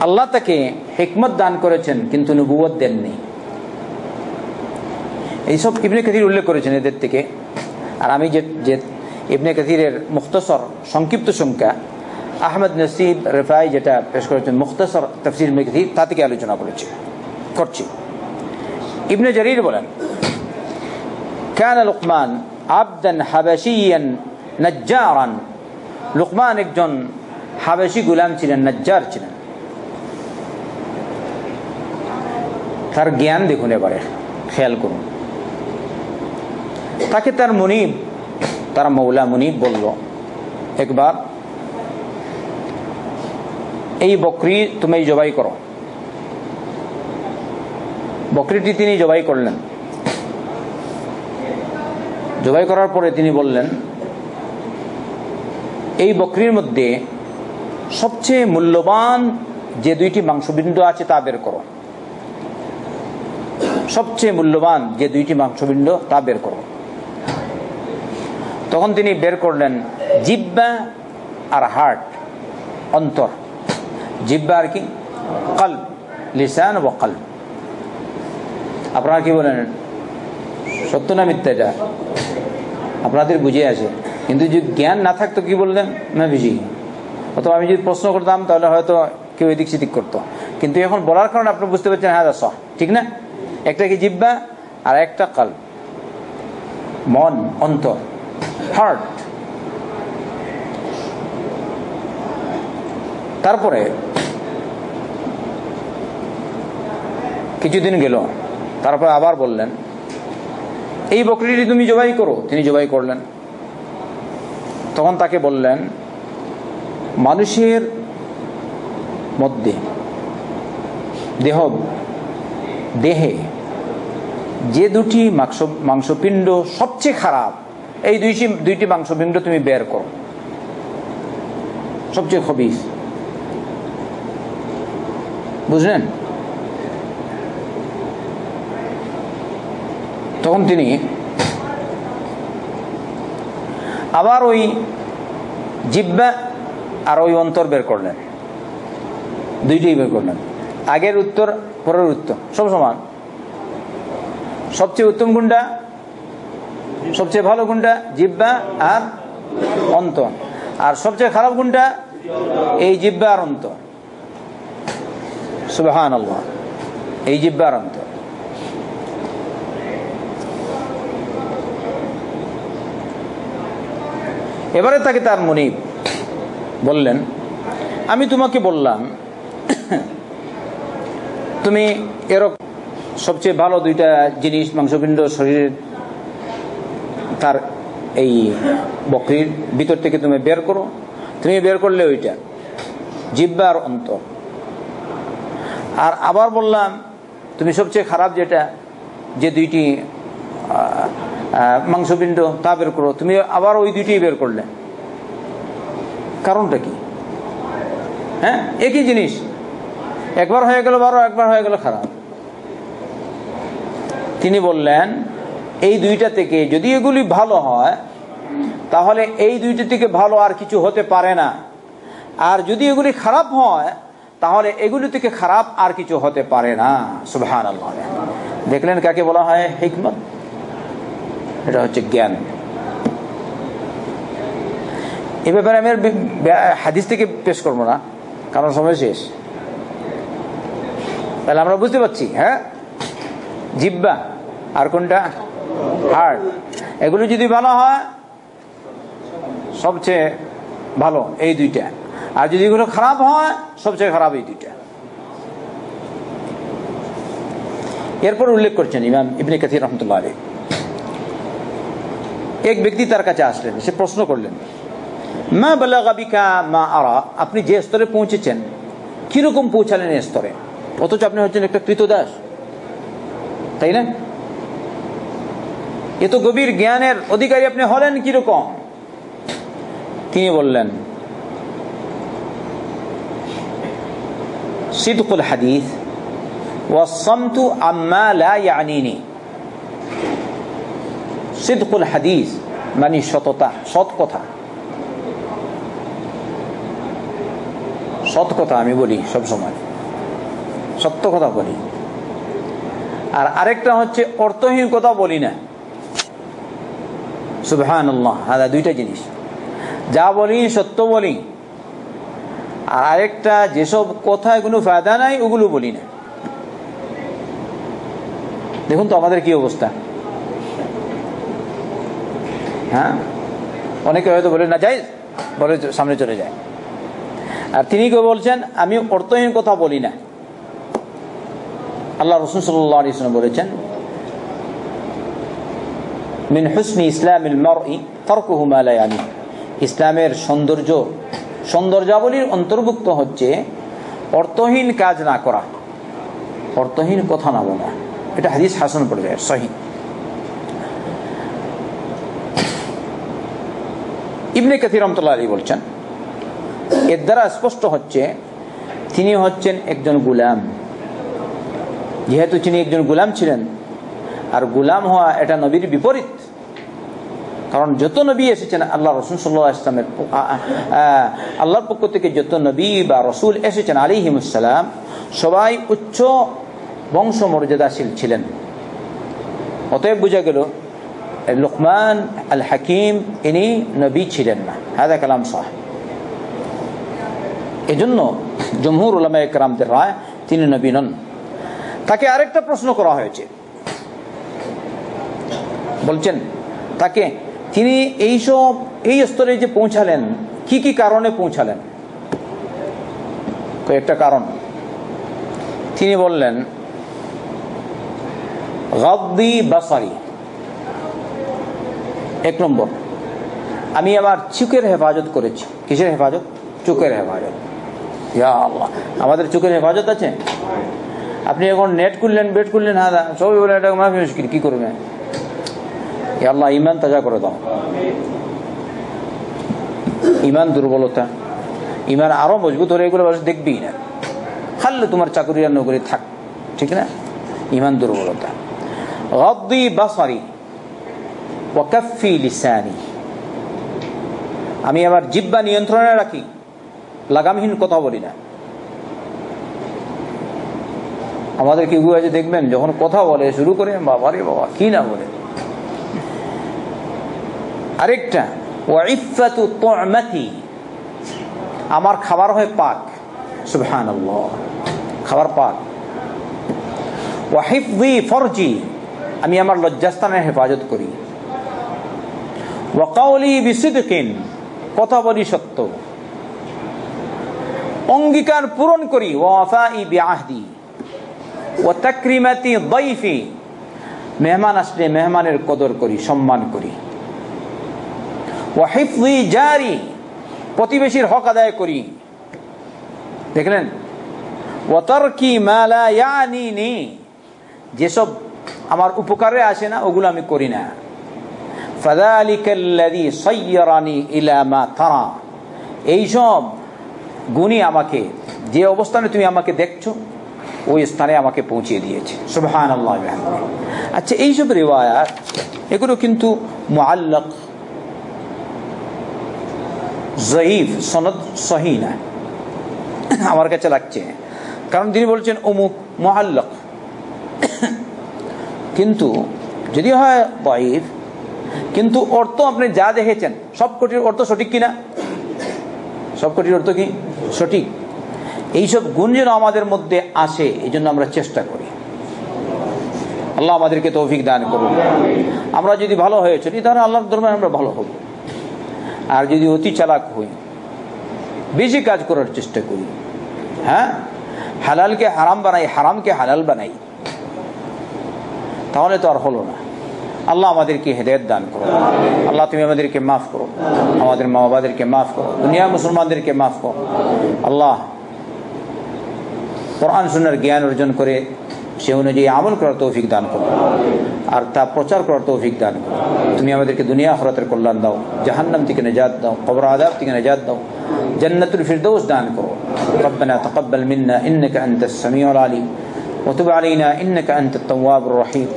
আল্লাহ তাকে হেকমত দান করেছেন কিন্তু নবুয়ত দেননি এইসব ইবনে কাথির উল্লেখ করেছেন এদের থেকে আর আমি যে যে ইবনে কাথিরের মুখতসর সংক্ষিপ্ত সংখ্যা আহমদ নসিব রেফাই যেটা পেশ করেছেন মুখতসর তফসির ইবনে কাথির তা থেকে আলোচনা করেছি করছি ইবনে জারির বলেন كان لقمان عبدا حبشيا نجارا লুকমান একজন হাবেশি গুলাম ছিলেন নজ্জার ছিলেন তার জ্ঞান দেখুন এবারে, খেয়াল করুন। তাকে তার মুনিব, তার মৌলা মুনিব বলল, একবার এই বকরি তুমি জবাই করো। বকরিটি তিনি জবাই করলেন। জবাই করার পরে তিনি বললেন, এই বকরির মধ্যে সবচেয়ে মূল্যবান যে দুইটি মাংসবিন্দু আছে তা বের করো। সবচেয়ে মূল্যবান যে দুইটি মাংসবিন্দু তা বের করো তখন তিনি বের করলেন জিব্বা আর হার্ট, অন্তর। জিব্বা আর কি? কাল লিসান ও কাল আপনারা কি বলেন? সত্য না মিথ্যাটা আপনাদের বুঝে আছে। কিন্তু যদি জ্ঞান না থাকতো কি বললেন? না বুঝি অথবা আমি যদি প্রশ্ন করতাম, তাহলে হয়তো কেউ এদিক সেদিক করতো। কিন্তু এখন বলার কারণে আপনি বুঝতে পারছেন হ্যাঁ সহ। ঠিক না? একটা কি জিব্বা আর একটা কাল মন, অন্তর হার্ট তারপরে কিছুদিন গেল, তারপরে আবার বললেন, এই বকরিটি তুমি জবাই করো। তিনি জবাই করলেন। তখন তাকে বললেন, মানুষের মধ্যে দেহ, দেহে যে দুটি মাংস, মাংসপিণ্ড সবচেয়ে খারাপ, এই দুইটি দুইটি মাংসপিণ্ড তুমি বের করো। সবচেয়ে খবিস। বুঝলেন? তখন তিনি আবার ওই জিব্বা আর ওই অন্তর বের করলেন। দুইটাই বের করলেন। আগের উত্তর, পরের উত্তর, সব সমান। সবচেয়ে উত্তম গুণটা, সবচেয়ে ভালো গুণটা জিব্বা আর অন্তর আর সবচেয়ে খারাপ গুণটা এই জিব্বা আর অন্তর সুবাহান আল্লাহ এই জিব্বা আর অন্তর এবারে তাকে তার মনিব বললেন, আমি তোমাকে বললাম, তুমি এরকম সবচেয়ে ভালো দুইটা জিনিস মাংসপিণ্ড শরীরের তার এই বকরির ভিতর থেকে তুমি বের করো। তুমি বের করলে ওইটা জিব্বা আর অন্তর আর আবার বললাম, তুমি সবচেয়ে খারাপ যেটা, যে দুইটি মাংসপিণ্ড তা বের করো। তুমি আবার ওই দুইটি বের করলে। কারণটা কি? হ্যাঁ একই জিনিস। একবার হয়ে গেল বারো একবার হয়ে গেল খারাপ। তিনি বললেন, এই দুইটা থেকে যদি এগুলি ভালো হয়, তাহলে এই দুইটা থেকে ভালো আর কিছু হতে পারে না। আর যদি এগুলি খারাপ হয়, তাহলে এগুলি থেকে খারাপ আর কিছু হতে পারে না। আল্লাহ দেখলেন কাকে বলা হয়? হিকমত। এটা হচ্ছে জ্ঞান। এ ব্যাপারে আমি হাদিস থেকে পেশ করব না, কারণ সময় শেষ। তাহলে আমরা বুঝতে পারছি হ্যাঁ? জিব্বা। আর কোনটা? হার্ট এগুলো যদি ভালো হয়, সবচেয়ে ভালো এই দুইটা। আর যদি এগুলো খারাপ হয়, সবচেয়ে খারাপ এই দুইটা। এরপর উল্লেখ করছেন ইমাম ইবনে কাথির রহমতুল্লাহ আলী এক ব্যক্তি তার কাছে আসলেন, সে প্রশ্ন করলেন, মা বালাগাবিকা মা আরা? আপনি যে স্তরে পৌঁছেছেন, কীরকম পৌঁছালেন এ স্তরে? অথচ আপনি হচ্ছেন একটা কৃতদাস। তাই না? এত গভীর জ্ঞানের অধিকারী, আপনি হলেন কীরকম? তিনি বললেন, সিদকুল হাদিস ওয়াসমতু আম্মা লা ইয়ানিনি। সিদকুল হাদিস মানে সততা, সৎ কথা। সৎ কথা আমি বলি সব সময়। সত্য কথা বলি। আর আরেকটা হচ্ছে অর্থহীন কথা বলি না। সুবহান আল্লাহ হাদা দুইটা জিনিস। যা বলি, সত্য বলি। আর আরেকটা, যেসব কথায় কোনো ফায়দা নাই, ওগুলো বলি না। দেখুন তো আমাদের কি অবস্থা। হ্যাঁ? অনেকে হয়তো বলে, না, যাই বলে সামনে চলে যায়। আর তিনি কেউ বলছেন, আমি অর্থহীন কথা বলি না। আল্লাহ রসুন সাল্লাম বলেছেন মিন হুসনি ইসলামিল মারই তর্কহু মা লা ইয়ানি ইসলামের সৌন্দর্য, সৌন্দর্যাবলীর অন্তর্ভুক্ত হচ্ছে অর্থহীন কাজ না করা, অর্থহীন কথা না বলা। এটা হাদিস হাসান পর্যায়ের সহি। ইবনে কাথির রহমতুল্লাহ আলী বলছেন, এর দ্বারা স্পষ্ট হচ্ছে তিনি হচ্ছেন একজন গুলাম। যেহেতু তিনি একজন গুলাম ছিলেন, আর গুলাম হওয়া এটা নবীর বিপরীত। কারণ যত নবী এসেছেন, আল্লাহ রসুল সাল্লাহ ইসলামের আল্লাহর পক্ষ থেকে যত নবী বা রসুল এসেছেন আলিহিমুসালাম সবাই উচ্চ বংশ মর্যাদাশীল ছিলেন। অতএব বোঝা গেল, লোকমান আল হাকিম ইনি নবী ছিলেন না। হাদা কালাম সাহ এজন্য জমহুর উলামা একরামদের রায়, তিনি নবী নন। তাকে আরেকটা প্রশ্ন করা হয়েছে। বলছেন, তাকে তিনি এইসব এই স্তরে যে পৌঁছালেন, কি কি কারণে পৌঁছালেন? কয়েকটা কারণ। তিনি বললেন, গদ্দি বাসারি। এক নম্বর, আমি আমার চুকের হেফাজত করেছি। কিসের হেফাজত? চোখের হেফাজত। আমাদের চোখের হেফাজত আছে? আপনি এখন নেট খুললেন বেড খুললেন হ্যাঁ সবই বলে, এটা কি করবে আল্লাহ ইমান তাজা করে দাও। ইমান দুর্বলতা ইমান আরও মজবুত হলে এগুলো দেখবি না। খাললে তোমার চাকরি আর নকরি থাক, ঠিক না? ইমান দুর্বলতা। বাসারি আমি আমার জিব্বা নিয়ন্ত্রণে রাখি, লাগামহীন কথা বলি না। আমাদের কি আছে দেখবেন, যখন কথা বলে শুরু করে বাবা রে বাবা, কি না বলে? আরেকটা আমার খাবার হয় পাক। সুবহান খাবার পাক। ওয়াহিফি ফরজি, আমি আমার লজ্জাস্থানের হেফাজত করি। ওয়াকাউলি বিসিদকিন কথা বলি সত্য। অঙ্গীকার পূরণ করি, ওয়াফাই বিআহদি। ও মেহমান আসলে মেহমানের কদর করি, সম্মান করি। ওয়াহিফি জারি, প্রতিবেশীর হক আদায় করি। দেখলেন? ওয়াতারকি মালা ইয়ানিনি, যেসব আমার উপকারে আসে না, ওগুলো আমি করি না। ফাদালিকাল্লাযী সায়্যারানি ইলা মা তারা এইসব গুণই আমাকে, যে অবস্থানে তুমি আমাকে দেখছ, ওই স্থানে আমাকে পৌঁছে দিয়েছে। সুবহান আচ্ছা এইসব রেওয়ায়াত, এগুলো কিন্তু মুআল্লাক জয়ীফ সনদ সহি না। আমার কাছে লাগছে। কারণ তিনি বলছেন অমুক মহাল্লক কিন্তু যদি হয় বয়ফ কিন্তু অর্থ আপনি যা দেখেছেন, সব কোটির অর্থ সঠিক কিনা? সব কোটির অর্থ কি? সঠিক। এইসব গুণ যেন আমাদের মধ্যে আসে এই জন্য আমরা চেষ্টা করি। আল্লাহ আমাদেরকে তৌফিক দান করুন। আমরা যদি ভালো হয়ে চলি, তাহলে আল্লাহর ধর্মে আমরা ভালো হব। আর যদি অতি চালাক হই, বেশি কাজ করার চেষ্টা করি হ্যাঁ? হালালকে হারাম বানাই, হারামকে হালাল বানাই, তাহলে তো আর হলো না। আল্লাহ আমাদেরকে হেদায়ত দান করো। আল্লাহ তুমি আমাদেরকে মাফ করো। আমাদের মা বাবাদেরকে মাফ করো। দুনিয়া মুসলমানদেরকে মাফ করো। আল্লাহ কোরআন, সুন্নার জ্ঞান অর্জন করে সে অনুযায়ী আমল করার তৌফিক দান করো আর তা প্রচার করার তৌফিক দান করো তুমি আমাদেরকে দুনিয়া হরাতের কল্যাণ দাও জাহান্নাম থেকে নাজাত দাও কবর আদাব থেকে নাজাত দাও জন্নতুল ফিরদৌস দান করো ربنا تقبل منا إنك أنت السميع العليم وتب علينا إنك أنت التواب الرحيم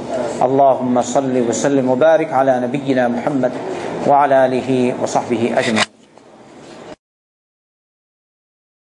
اللهم صل وسلم وبارك على نبينا محمد وعلى آله وصحبه أجمعين